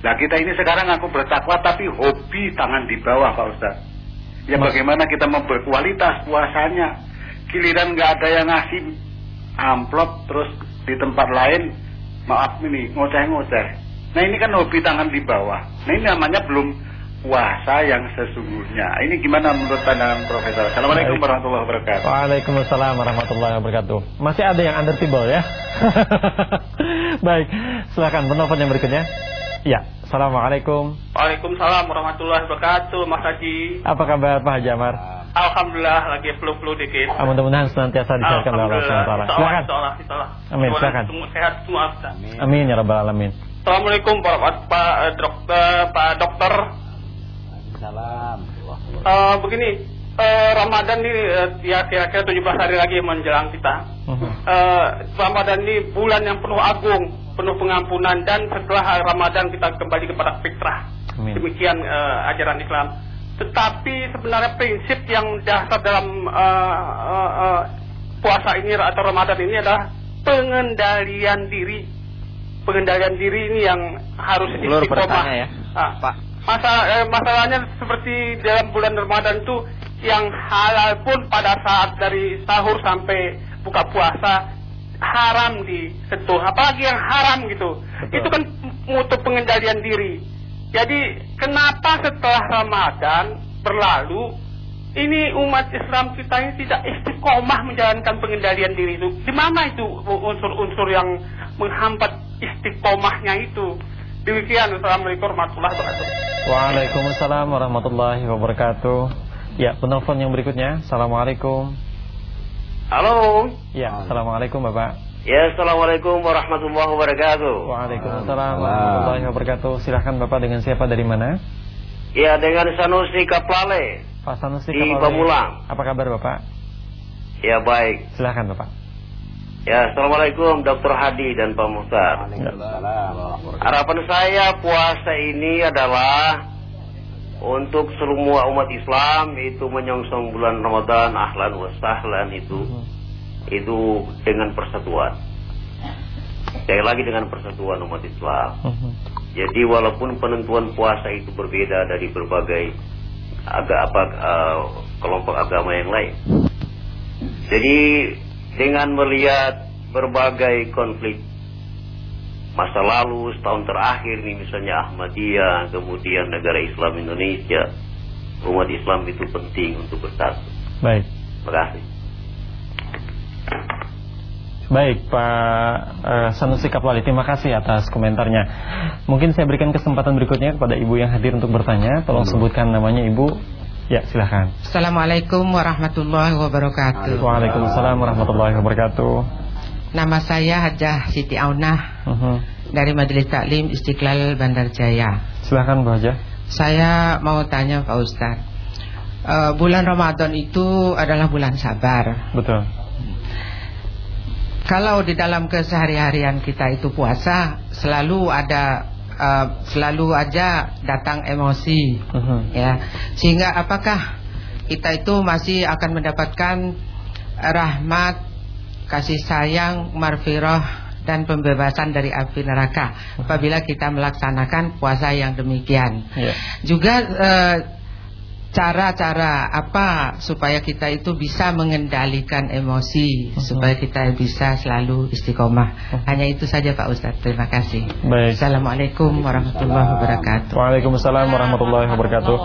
Speaker 7: Nah kita ini sekarang aku bertakwa tapi hobi tangan di bawah Pak Ustaz. Ya
Speaker 1: Mas-
Speaker 7: bagaimana kita mau berkualitas puasanya? Giliran nggak ada yang ngasih amplop terus di tempat lain maaf ini ngoceh-ngoceh. Nah ini kan hobi tangan di bawah. Nah ini namanya belum puasa yang sesungguhnya. Ini gimana menurut pandangan Profesor? Assalamualaikum warahmatullahi wabarakatuh.
Speaker 1: Waalaikumsalam warahmatullahi wabarakatuh. Masih ada yang undertable ya. Baik, silakan penelpon yang berikutnya. Ya, assalamualaikum.
Speaker 8: Waalaikumsalam warahmatullahi wabarakatuh Mas Haji
Speaker 1: Apa kabar Pak Haji Amar?
Speaker 8: Alhamdulillah lagi flu-flu dikit
Speaker 1: Ah, Mudah-mudahan senantiasa disehatkan oleh Allah SWT.
Speaker 8: Insyaallah,
Speaker 1: Silakan.
Speaker 8: insyaallah, insyaallah.
Speaker 1: Amin,
Speaker 8: Semoga
Speaker 1: silakan.
Speaker 8: Semua sehat semua Ustaz.
Speaker 1: Amin ya rabbal alamin.
Speaker 8: Assalamualaikum Pak Pak eh, dokter Pak dokter
Speaker 2: Salam.
Speaker 8: Eh, begini eh, Ramadan ini eh, ya kira-kira 17 hari lagi menjelang kita. Eh, Ramadan ini bulan yang penuh agung, penuh pengampunan dan setelah Ramadan kita kembali kepada fitrah.
Speaker 1: Amin.
Speaker 8: Demikian eh, ajaran Islam. Tetapi sebenarnya prinsip yang dasar dalam eh, eh, eh, puasa ini atau Ramadan ini adalah pengendalian diri. Pengendalian diri ini yang harus istiqomah.
Speaker 1: ya,
Speaker 8: Ah,
Speaker 1: Pak.
Speaker 8: Masalah, eh, masalahnya seperti dalam bulan Ramadan itu yang halal pun pada saat dari sahur sampai buka puasa haram disentuh. Apalagi yang haram gitu.
Speaker 1: Betul.
Speaker 8: Itu kan mutu pengendalian diri. Jadi kenapa setelah Ramadan berlalu ini umat Islam kita ini tidak istiqomah menjalankan pengendalian diri itu. Di mana itu unsur-unsur yang menghambat istiqomahnya itu? Demikian. Assalamualaikum warahmatullahi wabarakatuh.
Speaker 1: Waalaikumsalam warahmatullahi wabarakatuh. Ya, penelpon yang berikutnya. Assalamualaikum.
Speaker 4: Halo.
Speaker 1: Ya, assalamualaikum Bapak.
Speaker 4: Ya, Assalamualaikum warahmatullahi wabarakatuh.
Speaker 1: Waalaikumsalam warahmatullahi wabarakatuh. Silahkan Bapak dengan siapa dari mana?
Speaker 4: Ya, dengan Sanusi Kaplale.
Speaker 1: Pak Sanusi
Speaker 4: Di
Speaker 1: Kapolri.
Speaker 4: Pamulang.
Speaker 1: Apa kabar Bapak?
Speaker 4: Ya, baik.
Speaker 1: Silahkan Bapak.
Speaker 4: Ya, Assalamualaikum Dr. Hadi dan Pak Muhtar. Harapan saya puasa ini adalah untuk semua umat Islam itu menyongsong bulan Ramadan ahlan wa sahlan itu itu dengan persatuan. Sekali lagi dengan persatuan umat Islam. Jadi walaupun penentuan puasa itu berbeda dari berbagai aga apa eh, kelompok agama yang lain. Jadi dengan melihat berbagai konflik masa lalu setahun terakhir nih misalnya Ahmadiyah, kemudian negara Islam Indonesia, umat Islam itu penting untuk bersatu.
Speaker 1: Baik.
Speaker 4: Terima kasih.
Speaker 1: Baik Pak eh, Sanusi Kaplali, terima kasih atas komentarnya. Mungkin saya berikan kesempatan berikutnya kepada Ibu yang hadir untuk bertanya. Tolong sebutkan namanya Ibu Ya, silahkan.
Speaker 9: Assalamualaikum warahmatullahi wabarakatuh.
Speaker 1: Waalaikumsalam warahmatullahi wabarakatuh.
Speaker 9: Nama saya Hajah Siti Aunah
Speaker 1: Mhm.
Speaker 9: dari Majelis Taklim Istiqlal Bandar Jaya.
Speaker 1: Silahkan Bu Haja.
Speaker 9: Saya mau tanya Pak Ustadz, Eh, bulan Ramadan itu adalah bulan sabar.
Speaker 1: Betul.
Speaker 9: Kalau di dalam kesehari-harian kita itu puasa, selalu ada eh, selalu aja datang emosi.
Speaker 1: Mhm.
Speaker 9: ya sehingga apakah kita itu masih akan mendapatkan rahmat kasih sayang marfirah dan pembebasan dari api neraka apabila kita melaksanakan puasa yang demikian
Speaker 1: Ya.
Speaker 9: juga eh, cara-cara apa supaya kita itu bisa mengendalikan emosi supaya kita bisa selalu istiqomah hanya itu saja Pak Ustadz terima kasih
Speaker 1: Baik.
Speaker 9: Assalamualaikum warahmatullahi wabarakatuh
Speaker 1: Waalaikumsalam warahmatullahi wabarakatuh.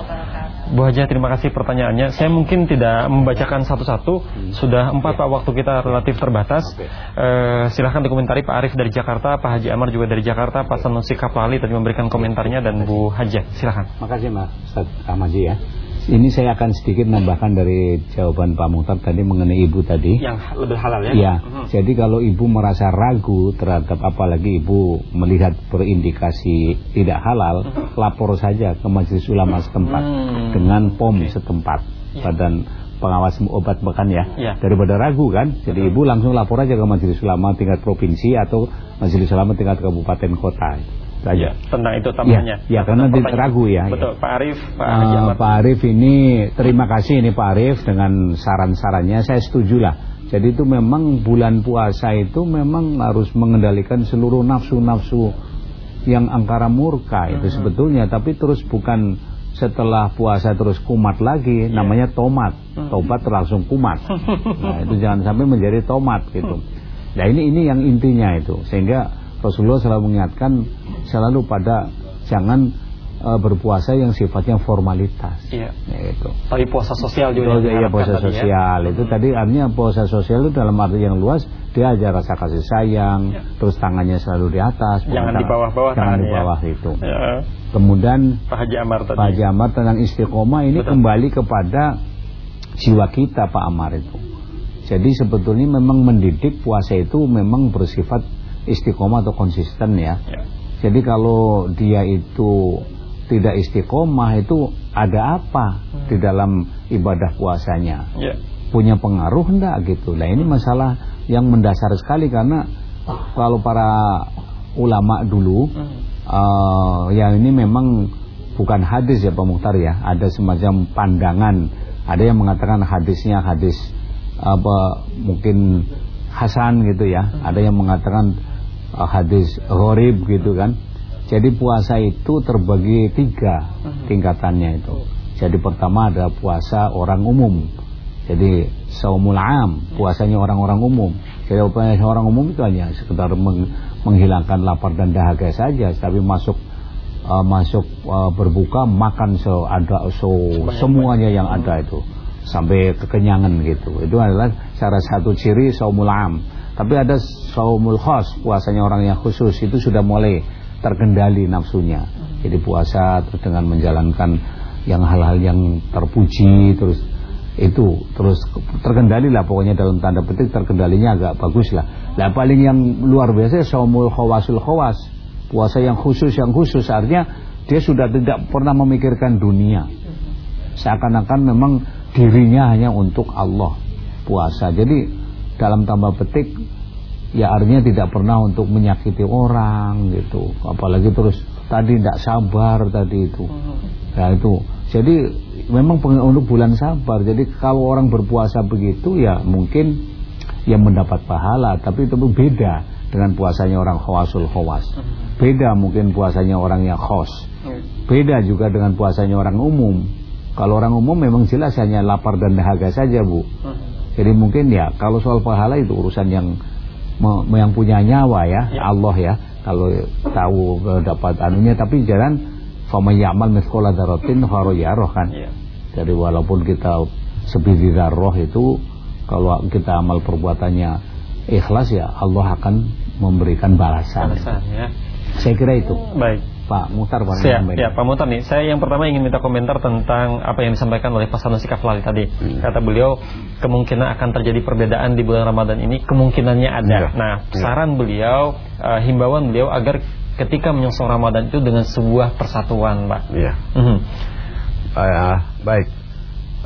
Speaker 1: Bu Haja, terima kasih pertanyaannya. Saya mungkin tidak membacakan satu-satu. Sudah empat Pak waktu kita relatif terbatas. Eh, silahkan dikomentari Pak Arif dari Jakarta, Pak Haji Amar juga dari Jakarta, Pak Sanusi Kaplali tadi memberikan komentarnya dan Bu Haja. Silahkan.
Speaker 2: Makasih Mas Ustaz Ahmaji ya. Ini saya akan sedikit nambahkan dari jawaban Pak Muhtar tadi mengenai ibu tadi.
Speaker 1: Yang lebih halal ya.
Speaker 2: Iya.
Speaker 1: Mhm.
Speaker 2: Jadi kalau ibu merasa ragu terhadap apalagi ibu melihat berindikasi tidak halal, lapor saja ke majelis ulama setempat
Speaker 1: Hmm.
Speaker 2: dengan POM setempat, Badan Pengawas Obat Makan ya.
Speaker 1: Iya.
Speaker 2: Daripada ragu kan, jadi ibu langsung lapor aja ke majelis ulama tingkat provinsi atau majelis ulama tingkat kabupaten kota. Itu aja.
Speaker 1: Ya, tentang itu tambahannya.
Speaker 2: Ya, ya, karena ragu ya,
Speaker 1: Betul,
Speaker 2: ya.
Speaker 1: Pak Arif, Pak Haji Amar.
Speaker 2: Pak Arif ini terima kasih ini Pak Arif dengan saran-sarannya saya setuju lah. Jadi itu memang bulan puasa itu memang harus mengendalikan seluruh nafsu-nafsu yang angkara murka itu sebetulnya tapi terus bukan setelah puasa terus kumat lagi namanya tomat tobat langsung kumat nah itu jangan sampai menjadi tomat gitu nah ini ini yang intinya itu sehingga Rasulullah selalu mengingatkan selalu pada jangan eh, berpuasa yang sifatnya formalitas
Speaker 1: Iya.
Speaker 2: ya, itu
Speaker 1: Tapi puasa sosial juga yang
Speaker 2: iya puasa
Speaker 1: tadi ya.
Speaker 2: sosial itu tadi artinya puasa sosial itu dalam arti yang luas dia aja rasa kasih sayang
Speaker 1: Ya.
Speaker 2: terus tangannya selalu di atas
Speaker 1: Jangan di bawah-bawah
Speaker 2: jangan di
Speaker 1: ya.
Speaker 2: bawah itu
Speaker 1: Ya.
Speaker 2: kemudian
Speaker 1: Pak Haji Amar tadi.
Speaker 2: Pak Haji Amar tentang istiqomah ini
Speaker 1: Betul.
Speaker 2: kembali kepada jiwa kita Pak Amar itu jadi sebetulnya memang mendidik puasa itu memang bersifat istiqomah atau konsisten ya
Speaker 1: Ya.
Speaker 2: Jadi kalau dia itu tidak istiqomah itu ada apa di dalam ibadah puasanya
Speaker 1: Ya.
Speaker 2: punya pengaruh enggak gitu. Nah ini masalah yang mendasar sekali karena kalau para ulama dulu eh, yang ini memang bukan hadis ya Pak Muhtar ya, ada semacam pandangan. Ada yang mengatakan hadisnya hadis apa mungkin Hasan gitu ya, ada yang mengatakan hadis gharib gitu kan. Jadi puasa itu terbagi tiga tingkatannya itu. Jadi pertama ada puasa orang umum. Jadi saumul am, puasanya orang-orang umum. Jadi puasa orang umum itu hanya sekedar meng- menghilangkan lapar dan dahaga saja, tapi masuk uh, masuk uh, berbuka makan se ada so semuanya yang ada itu sampai kekenyangan gitu. Itu adalah salah satu ciri saumul am. Tapi ada saumul khas, puasanya orang yang khusus itu sudah mulai terkendali nafsunya. Jadi puasa dengan menjalankan yang hal-hal yang terpuji terus itu terus terkendali lah pokoknya dalam tanda petik terkendalinya agak bagus lah. Nah paling yang luar biasa saumul khawasul khawas puasa yang khusus yang khusus artinya dia sudah tidak pernah memikirkan dunia seakan-akan memang dirinya hanya untuk Allah puasa jadi dalam tambah petik ya artinya tidak pernah untuk menyakiti orang gitu. Apalagi terus tadi tidak sabar tadi itu. Nah itu. Jadi memang untuk bulan sabar. Jadi kalau orang berpuasa begitu ya mungkin yang mendapat pahala. Tapi itu beda dengan puasanya orang khawasul khawas. Beda mungkin puasanya orang yang khos. Beda juga dengan puasanya orang umum. Kalau orang umum memang jelas hanya lapar dan dahaga saja bu jadi mungkin ya kalau soal pahala itu urusan yang yang punya nyawa ya, Allah ya. Kalau tahu eh, dapat anunya tapi jangan fama ya'mal mithqala dzarratin khairan yarah kan.
Speaker 1: Ya.
Speaker 2: Jadi walaupun kita sebiji roh itu kalau kita amal perbuatannya ikhlas ya Allah akan memberikan balasan.
Speaker 1: Alasan ya.
Speaker 2: Saya kira itu.
Speaker 1: Baik.
Speaker 2: Pak Mutar Pak
Speaker 1: Ya, ya, Pak Mutar nih, saya yang pertama ingin minta komentar tentang apa yang disampaikan oleh Pak Sanusi Kaflali tadi.
Speaker 2: Hmm.
Speaker 1: Kata beliau kemungkinan akan terjadi perbedaan di bulan Ramadan ini kemungkinannya ada.
Speaker 2: Iya.
Speaker 1: Nah,
Speaker 2: Iya.
Speaker 1: saran beliau, eh, himbauan beliau agar ketika menyongsong Ramadan itu dengan sebuah persatuan, Pak.
Speaker 3: Iya.
Speaker 1: Mhm.
Speaker 3: Eh, baik.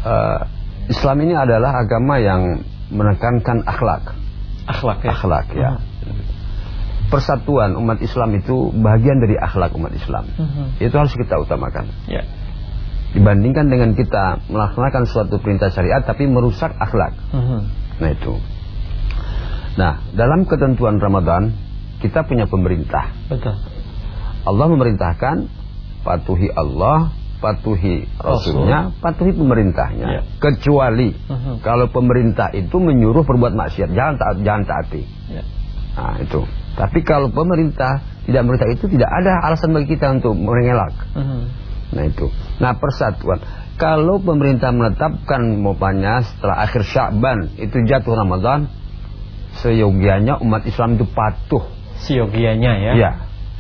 Speaker 3: Eh, Islam ini adalah agama yang menekankan akhlak.
Speaker 1: Akhlak ya.
Speaker 3: Akhlak ya. Persatuan umat Islam itu bagian dari akhlak umat Islam.
Speaker 1: Mhm.
Speaker 3: Itu harus kita utamakan.
Speaker 1: Ya.
Speaker 3: Dibandingkan dengan kita melaksanakan suatu perintah syariat tapi merusak akhlak.
Speaker 1: Mhm.
Speaker 3: Nah itu. Nah, dalam ketentuan Ramadan kita punya pemerintah.
Speaker 1: Betul.
Speaker 3: Allah memerintahkan patuhi Allah, patuhi Rasulnya, patuhi pemerintahnya.
Speaker 1: Ya.
Speaker 3: Kecuali
Speaker 1: Mhm.
Speaker 3: kalau pemerintah itu menyuruh berbuat maksiat, jangan taat, jangan taati.
Speaker 1: Ya.
Speaker 3: Nah itu. Tapi kalau pemerintah tidak memerintah itu tidak ada alasan bagi kita untuk mengelak.
Speaker 1: Mhm.
Speaker 3: Nah itu. Nah persatuan. Kalau pemerintah menetapkan mopanya setelah akhir Sya'ban itu jatuh Ramadan, seyogianya umat Islam itu patuh.
Speaker 1: Siogianya ya.
Speaker 3: Ya.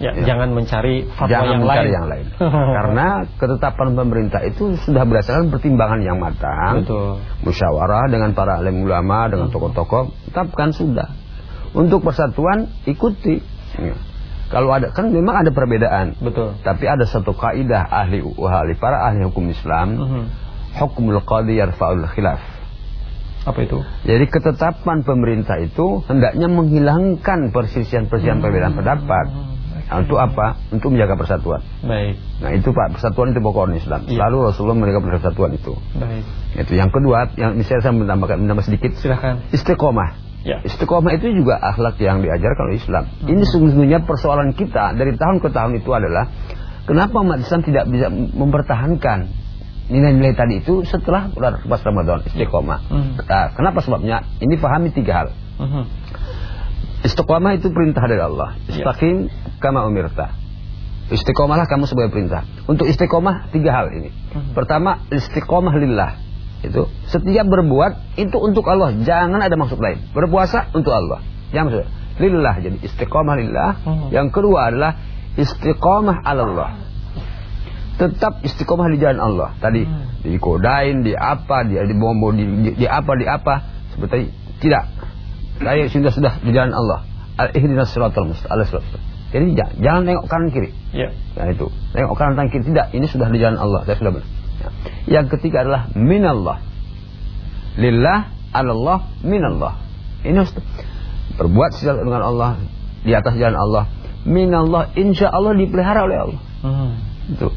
Speaker 1: Ya,
Speaker 3: Ya.
Speaker 1: jangan mencari fatwa
Speaker 3: Jangan
Speaker 1: yang
Speaker 3: mencari
Speaker 1: lain.
Speaker 3: yang lain. Karena ketetapan pemerintah itu sudah berdasarkan pertimbangan yang matang.
Speaker 1: Betul.
Speaker 3: Musyawarah dengan para alim ulama, dengan tokoh-tokoh, tetapkan sudah. Untuk persatuan ikuti. Ya. Kalau ada kan memang ada perbedaan.
Speaker 1: Betul.
Speaker 3: Tapi ada satu kaidah ahli ahli para ahli hukum Islam,
Speaker 1: Mhm.
Speaker 3: hukumul qadi yarfa'ul khilaf.
Speaker 1: Apa itu?
Speaker 3: Jadi ketetapan pemerintah itu hendaknya menghilangkan persisian-persisian perbedaan pendapat. Nah, untuk apa? Untuk menjaga persatuan.
Speaker 1: Baik.
Speaker 3: Nah itu Pak, persatuan itu pokok Islam.
Speaker 1: Iya.
Speaker 3: Selalu Rasulullah menjaga persatuan itu.
Speaker 1: Baik.
Speaker 3: Itu yang kedua, yang misalnya saya menambahkan menambah sedikit.
Speaker 1: Silakan.
Speaker 3: Istiqomah.
Speaker 1: Ya.
Speaker 3: Istiqomah itu juga akhlak yang diajarkan oleh Islam. Ini sesungguhnya persoalan kita dari tahun ke tahun itu adalah kenapa umat Islam tidak bisa mempertahankan nilai-nilai tadi itu setelah pas Ramadan istiqomah.
Speaker 1: Hmm.
Speaker 3: Nah, kenapa sebabnya? Ini pahami tiga hal.
Speaker 1: Mhm.
Speaker 3: Istiqomah itu perintah dari Allah.
Speaker 1: Ya.
Speaker 3: Istaqim kama umirta. Istiqomahlah kamu sebagai perintah. Untuk istiqomah tiga hal ini.
Speaker 1: Mhm.
Speaker 3: Pertama, istiqomah lillah. Itu setiap berbuat itu untuk Allah, jangan ada maksud lain. Berpuasa untuk Allah. Jangan maksud lillah jadi istiqomah lillah.
Speaker 1: Mhm.
Speaker 3: Yang kedua adalah istiqomah Allah. Tetap istiqomah di jalan Allah. Tadi
Speaker 1: Hmm.
Speaker 3: dikodain, di apa, di di, di, di, di apa, di apa. Seperti tidak. Saya sudah sudah di jalan Allah. Al-ihdinas siratal mustaqim. Jadi jangan, jangan tengok kanan kiri.
Speaker 1: Ya.
Speaker 3: Nah itu. Tengok kanan dan kiri tidak. Ini sudah di jalan Allah. Saya sudah benar. Ya. Yang ketiga adalah minallah. Lillah, Allah, minallah. Ini harus berbuat sejalan dengan Allah di atas jalan Allah. Minallah, insya Allah dipelihara oleh Allah.
Speaker 1: Mhm.
Speaker 3: Itu.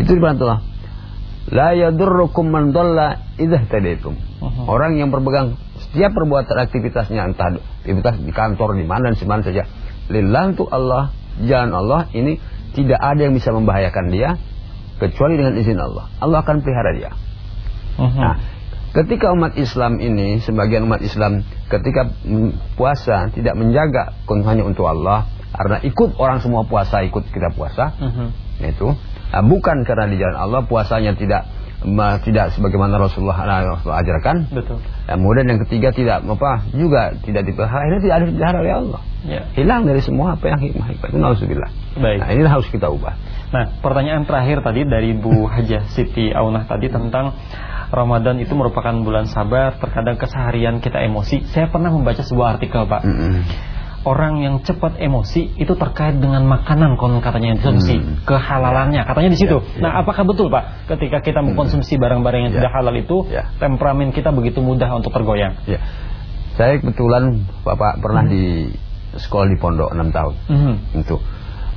Speaker 3: Itu dibantu Allah. La yadurrukum man dhalla idza tadaitum.
Speaker 1: Mhm.
Speaker 3: Orang yang berpegang setiap perbuatan aktivitasnya entah aktivitas di kantor di mana di mana saja lillah untuk Allah, jalan Allah ini tidak ada yang bisa membahayakan dia kecuali dengan izin Allah. Allah akan pelihara dia.
Speaker 1: Mhm.
Speaker 3: Nah, ketika umat Islam ini sebagian umat Islam ketika puasa tidak menjaga hanya untuk Allah karena ikut orang semua puasa ikut kita puasa
Speaker 1: Mhm.
Speaker 3: itu Nah, bukan karena di jalan Allah puasanya tidak tidak sebagaimana Rasulullah nah, ajarkan.
Speaker 1: Betul.
Speaker 3: Nah, kemudian yang ketiga tidak apa juga tidak dipelihara. Akhirnya tidak ada dipelihara oleh Allah.
Speaker 1: Ya.
Speaker 3: Hilang dari semua apa yang hikmah-hikmah itu nauzubillah.
Speaker 1: Baik.
Speaker 3: Nah, ini harus kita ubah.
Speaker 1: Nah, pertanyaan terakhir tadi dari Bu Hajah Siti Aunah tadi tentang Ramadan itu merupakan bulan sabar, terkadang keseharian kita emosi. Saya pernah membaca sebuah artikel, Pak.
Speaker 3: Mm-mm.
Speaker 1: Orang yang cepat emosi itu terkait dengan makanan konon katanya yang dikonsumsi,
Speaker 3: Hmm.
Speaker 1: kehalalannya. Katanya di situ.
Speaker 3: Ya, ya.
Speaker 1: Nah, apakah betul, Pak? Ketika kita mengkonsumsi barang-barang yang
Speaker 3: Ya.
Speaker 1: tidak halal itu,
Speaker 3: Ya.
Speaker 1: temperamen kita begitu mudah untuk tergoyang.
Speaker 3: Ya. Saya kebetulan Bapak pernah di sekolah di pondok 6 tahun.
Speaker 1: Mhm.
Speaker 3: Itu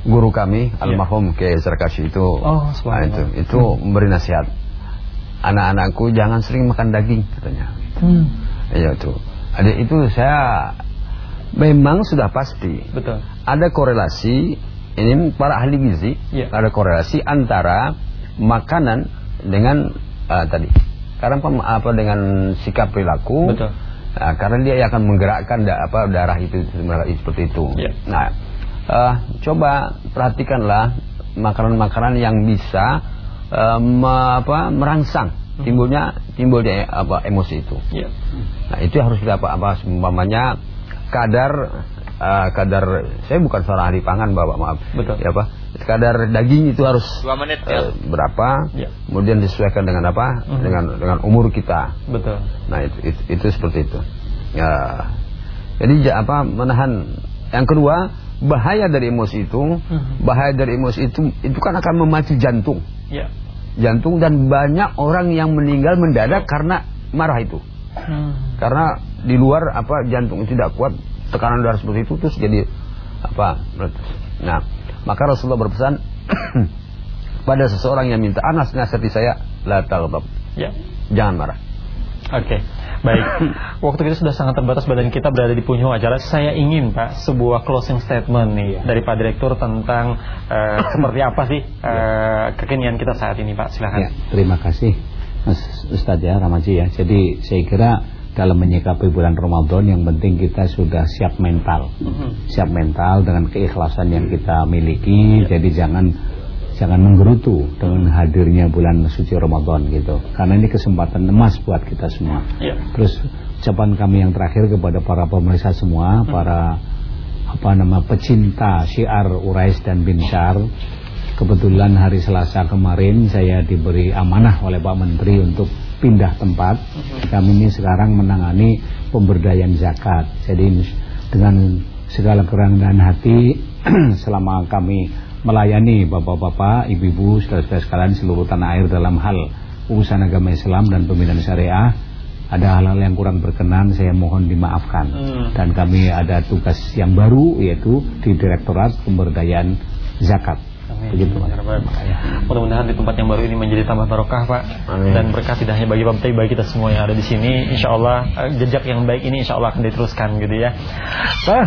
Speaker 3: guru kami almarhum Kiai Sarkasi itu
Speaker 1: Ya. Oh,
Speaker 3: nah, itu itu memberi nasihat. Anak-anakku jangan sering makan daging katanya.
Speaker 1: Hmm.
Speaker 3: Iya tuh. Ada itu saya memang sudah pasti
Speaker 1: Betul.
Speaker 3: ada korelasi ini para ahli gizi
Speaker 1: Iya.
Speaker 3: ada korelasi antara makanan dengan eh, tadi karena apa dengan sikap perilaku
Speaker 1: Betul.
Speaker 3: Nah, karena dia akan menggerakkan da- apa darah itu seperti itu.
Speaker 1: Iya.
Speaker 3: Nah, eh, coba perhatikanlah makanan-makanan yang bisa me- apa, merangsang timbulnya timbulnya apa emosi itu.
Speaker 1: Ya.
Speaker 3: Nah itu harus kita apa apa umpamanya kadar uh, kadar saya bukan seorang ahli pangan Bapak maaf.
Speaker 1: Betul.
Speaker 3: Ya Pak. Kadar daging itu harus
Speaker 4: menit
Speaker 3: uh,
Speaker 4: ya.
Speaker 3: berapa?
Speaker 1: Ya.
Speaker 3: Kemudian disesuaikan dengan apa?
Speaker 1: Mhm.
Speaker 3: Dengan dengan umur kita.
Speaker 1: Betul.
Speaker 3: Nah, itu itu, itu seperti itu. Ya. Jadi ja- apa menahan yang kedua bahaya dari emosi itu,
Speaker 1: Mhm.
Speaker 3: bahaya dari emosi itu itu kan akan memacu jantung.
Speaker 1: Ya.
Speaker 3: Jantung dan banyak orang yang meninggal mendadak karena marah itu.
Speaker 1: Hmm.
Speaker 3: Karena di luar apa jantung tidak kuat, tekanan darah seperti itu terus jadi apa? Nah, maka Rasulullah berpesan pada seseorang yang minta anas nasihati saya, la taghdab.
Speaker 1: Ya.
Speaker 3: Jangan marah.
Speaker 1: Oke, baik. Waktu kita sudah sangat terbatas badan kita berada di penghujung acara. Saya ingin Pak sebuah closing statement nih dari Pak Direktur tentang eh, seperti apa sih eh, kekinian kita saat ini Pak. Silakan.
Speaker 2: Ya, terima kasih Mas Ustadz ya Ramaji ya. Jadi saya kira dalam menyikapi bulan Ramadan yang penting kita sudah siap mental.
Speaker 1: Mhm.
Speaker 2: Siap mental dengan keikhlasan yang kita miliki. Jadi jangan jangan menggerutu dengan hadirnya bulan suci Ramadan gitu. Karena ini kesempatan emas buat kita semua.
Speaker 1: Ya.
Speaker 2: Terus ucapan kami yang terakhir kepada para pemirsa semua, para apa nama pecinta syiar Urais dan Binsar. Kebetulan hari Selasa kemarin saya diberi amanah oleh Pak Menteri untuk pindah tempat. Kami ini sekarang menangani pemberdayaan zakat. Jadi dengan segala kerendahan hati selama kami melayani bapak-bapak, ibu-ibu, saudara-saudara sekalian seluruh tanah air dalam hal urusan agama Islam dan pembinaan syariah ada hal-hal yang kurang berkenan saya mohon dimaafkan
Speaker 1: Hmm.
Speaker 2: dan kami ada tugas yang baru yaitu di Direktorat Pemberdayaan Zakat
Speaker 1: Amin.
Speaker 2: begitu.
Speaker 1: Mudah-mudahan di tempat yang baru ini menjadi tambah barokah Pak
Speaker 3: Amin.
Speaker 1: dan berkah tidak hanya bagi Bapak tapi bagi kita semua yang ada di sini. Insya Allah eh, jejak yang baik ini Insya Allah akan diteruskan gitu ya. Pak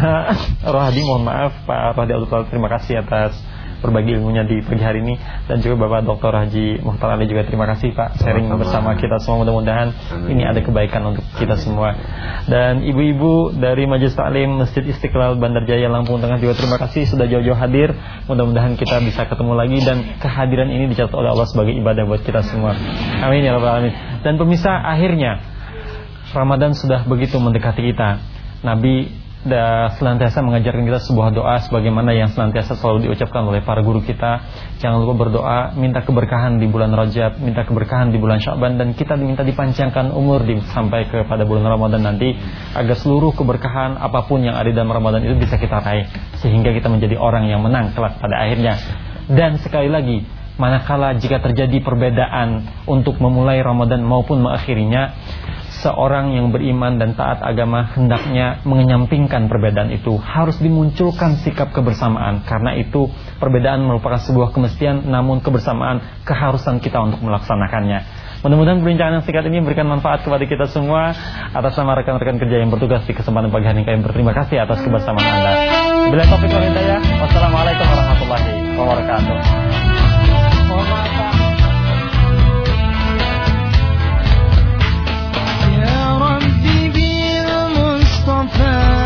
Speaker 1: Rohadi mohon maaf Pak Rohadi Abdul terima kasih atas berbagi ilmunya di pagi hari ini. Dan juga Bapak Dr. Haji Muhtar Ali juga terima kasih Pak sharing
Speaker 3: Sama-sama.
Speaker 1: bersama kita semua. Mudah-mudahan ini ada kebaikan untuk kita semua. Dan ibu-ibu dari Majelis Taklim Masjid Istiqlal Bandar Jaya Lampung Tengah juga terima kasih sudah jauh-jauh hadir. Mudah-mudahan kita bisa ketemu lagi dan kehadiran ini dicatat oleh Allah sebagai ibadah buat kita semua. Amin ya rabbal alamin. Dan pemirsa akhirnya Ramadan sudah begitu mendekati kita. Nabi da, senantiasa mengajarkan kita sebuah doa sebagaimana yang senantiasa selalu diucapkan oleh para guru kita. Jangan lupa berdoa, minta keberkahan di bulan Rajab, minta keberkahan di bulan Syaban dan kita diminta dipanjangkan umur di, sampai kepada bulan Ramadan nanti agar seluruh keberkahan apa pun yang ada dalam Ramadan itu bisa kita raih sehingga kita menjadi orang yang menang kelak pada akhirnya. Dan sekali lagi, manakala jika terjadi perbedaan untuk memulai Ramadan maupun mengakhirinya, seorang yang beriman dan taat agama hendaknya mengenyampingkan perbedaan itu. Harus dimunculkan sikap kebersamaan. Karena itu perbedaan merupakan sebuah kemestian namun kebersamaan keharusan kita untuk melaksanakannya. Mudah-mudahan perbincangan yang singkat ini memberikan manfaat kepada kita semua. Atas nama rekan-rekan kerja yang bertugas di kesempatan pagi hari ini kami berterima kasih atas kebersamaan anda. Bila topik hidayah wassalamualaikum warahmatullahi wabarakatuh. now.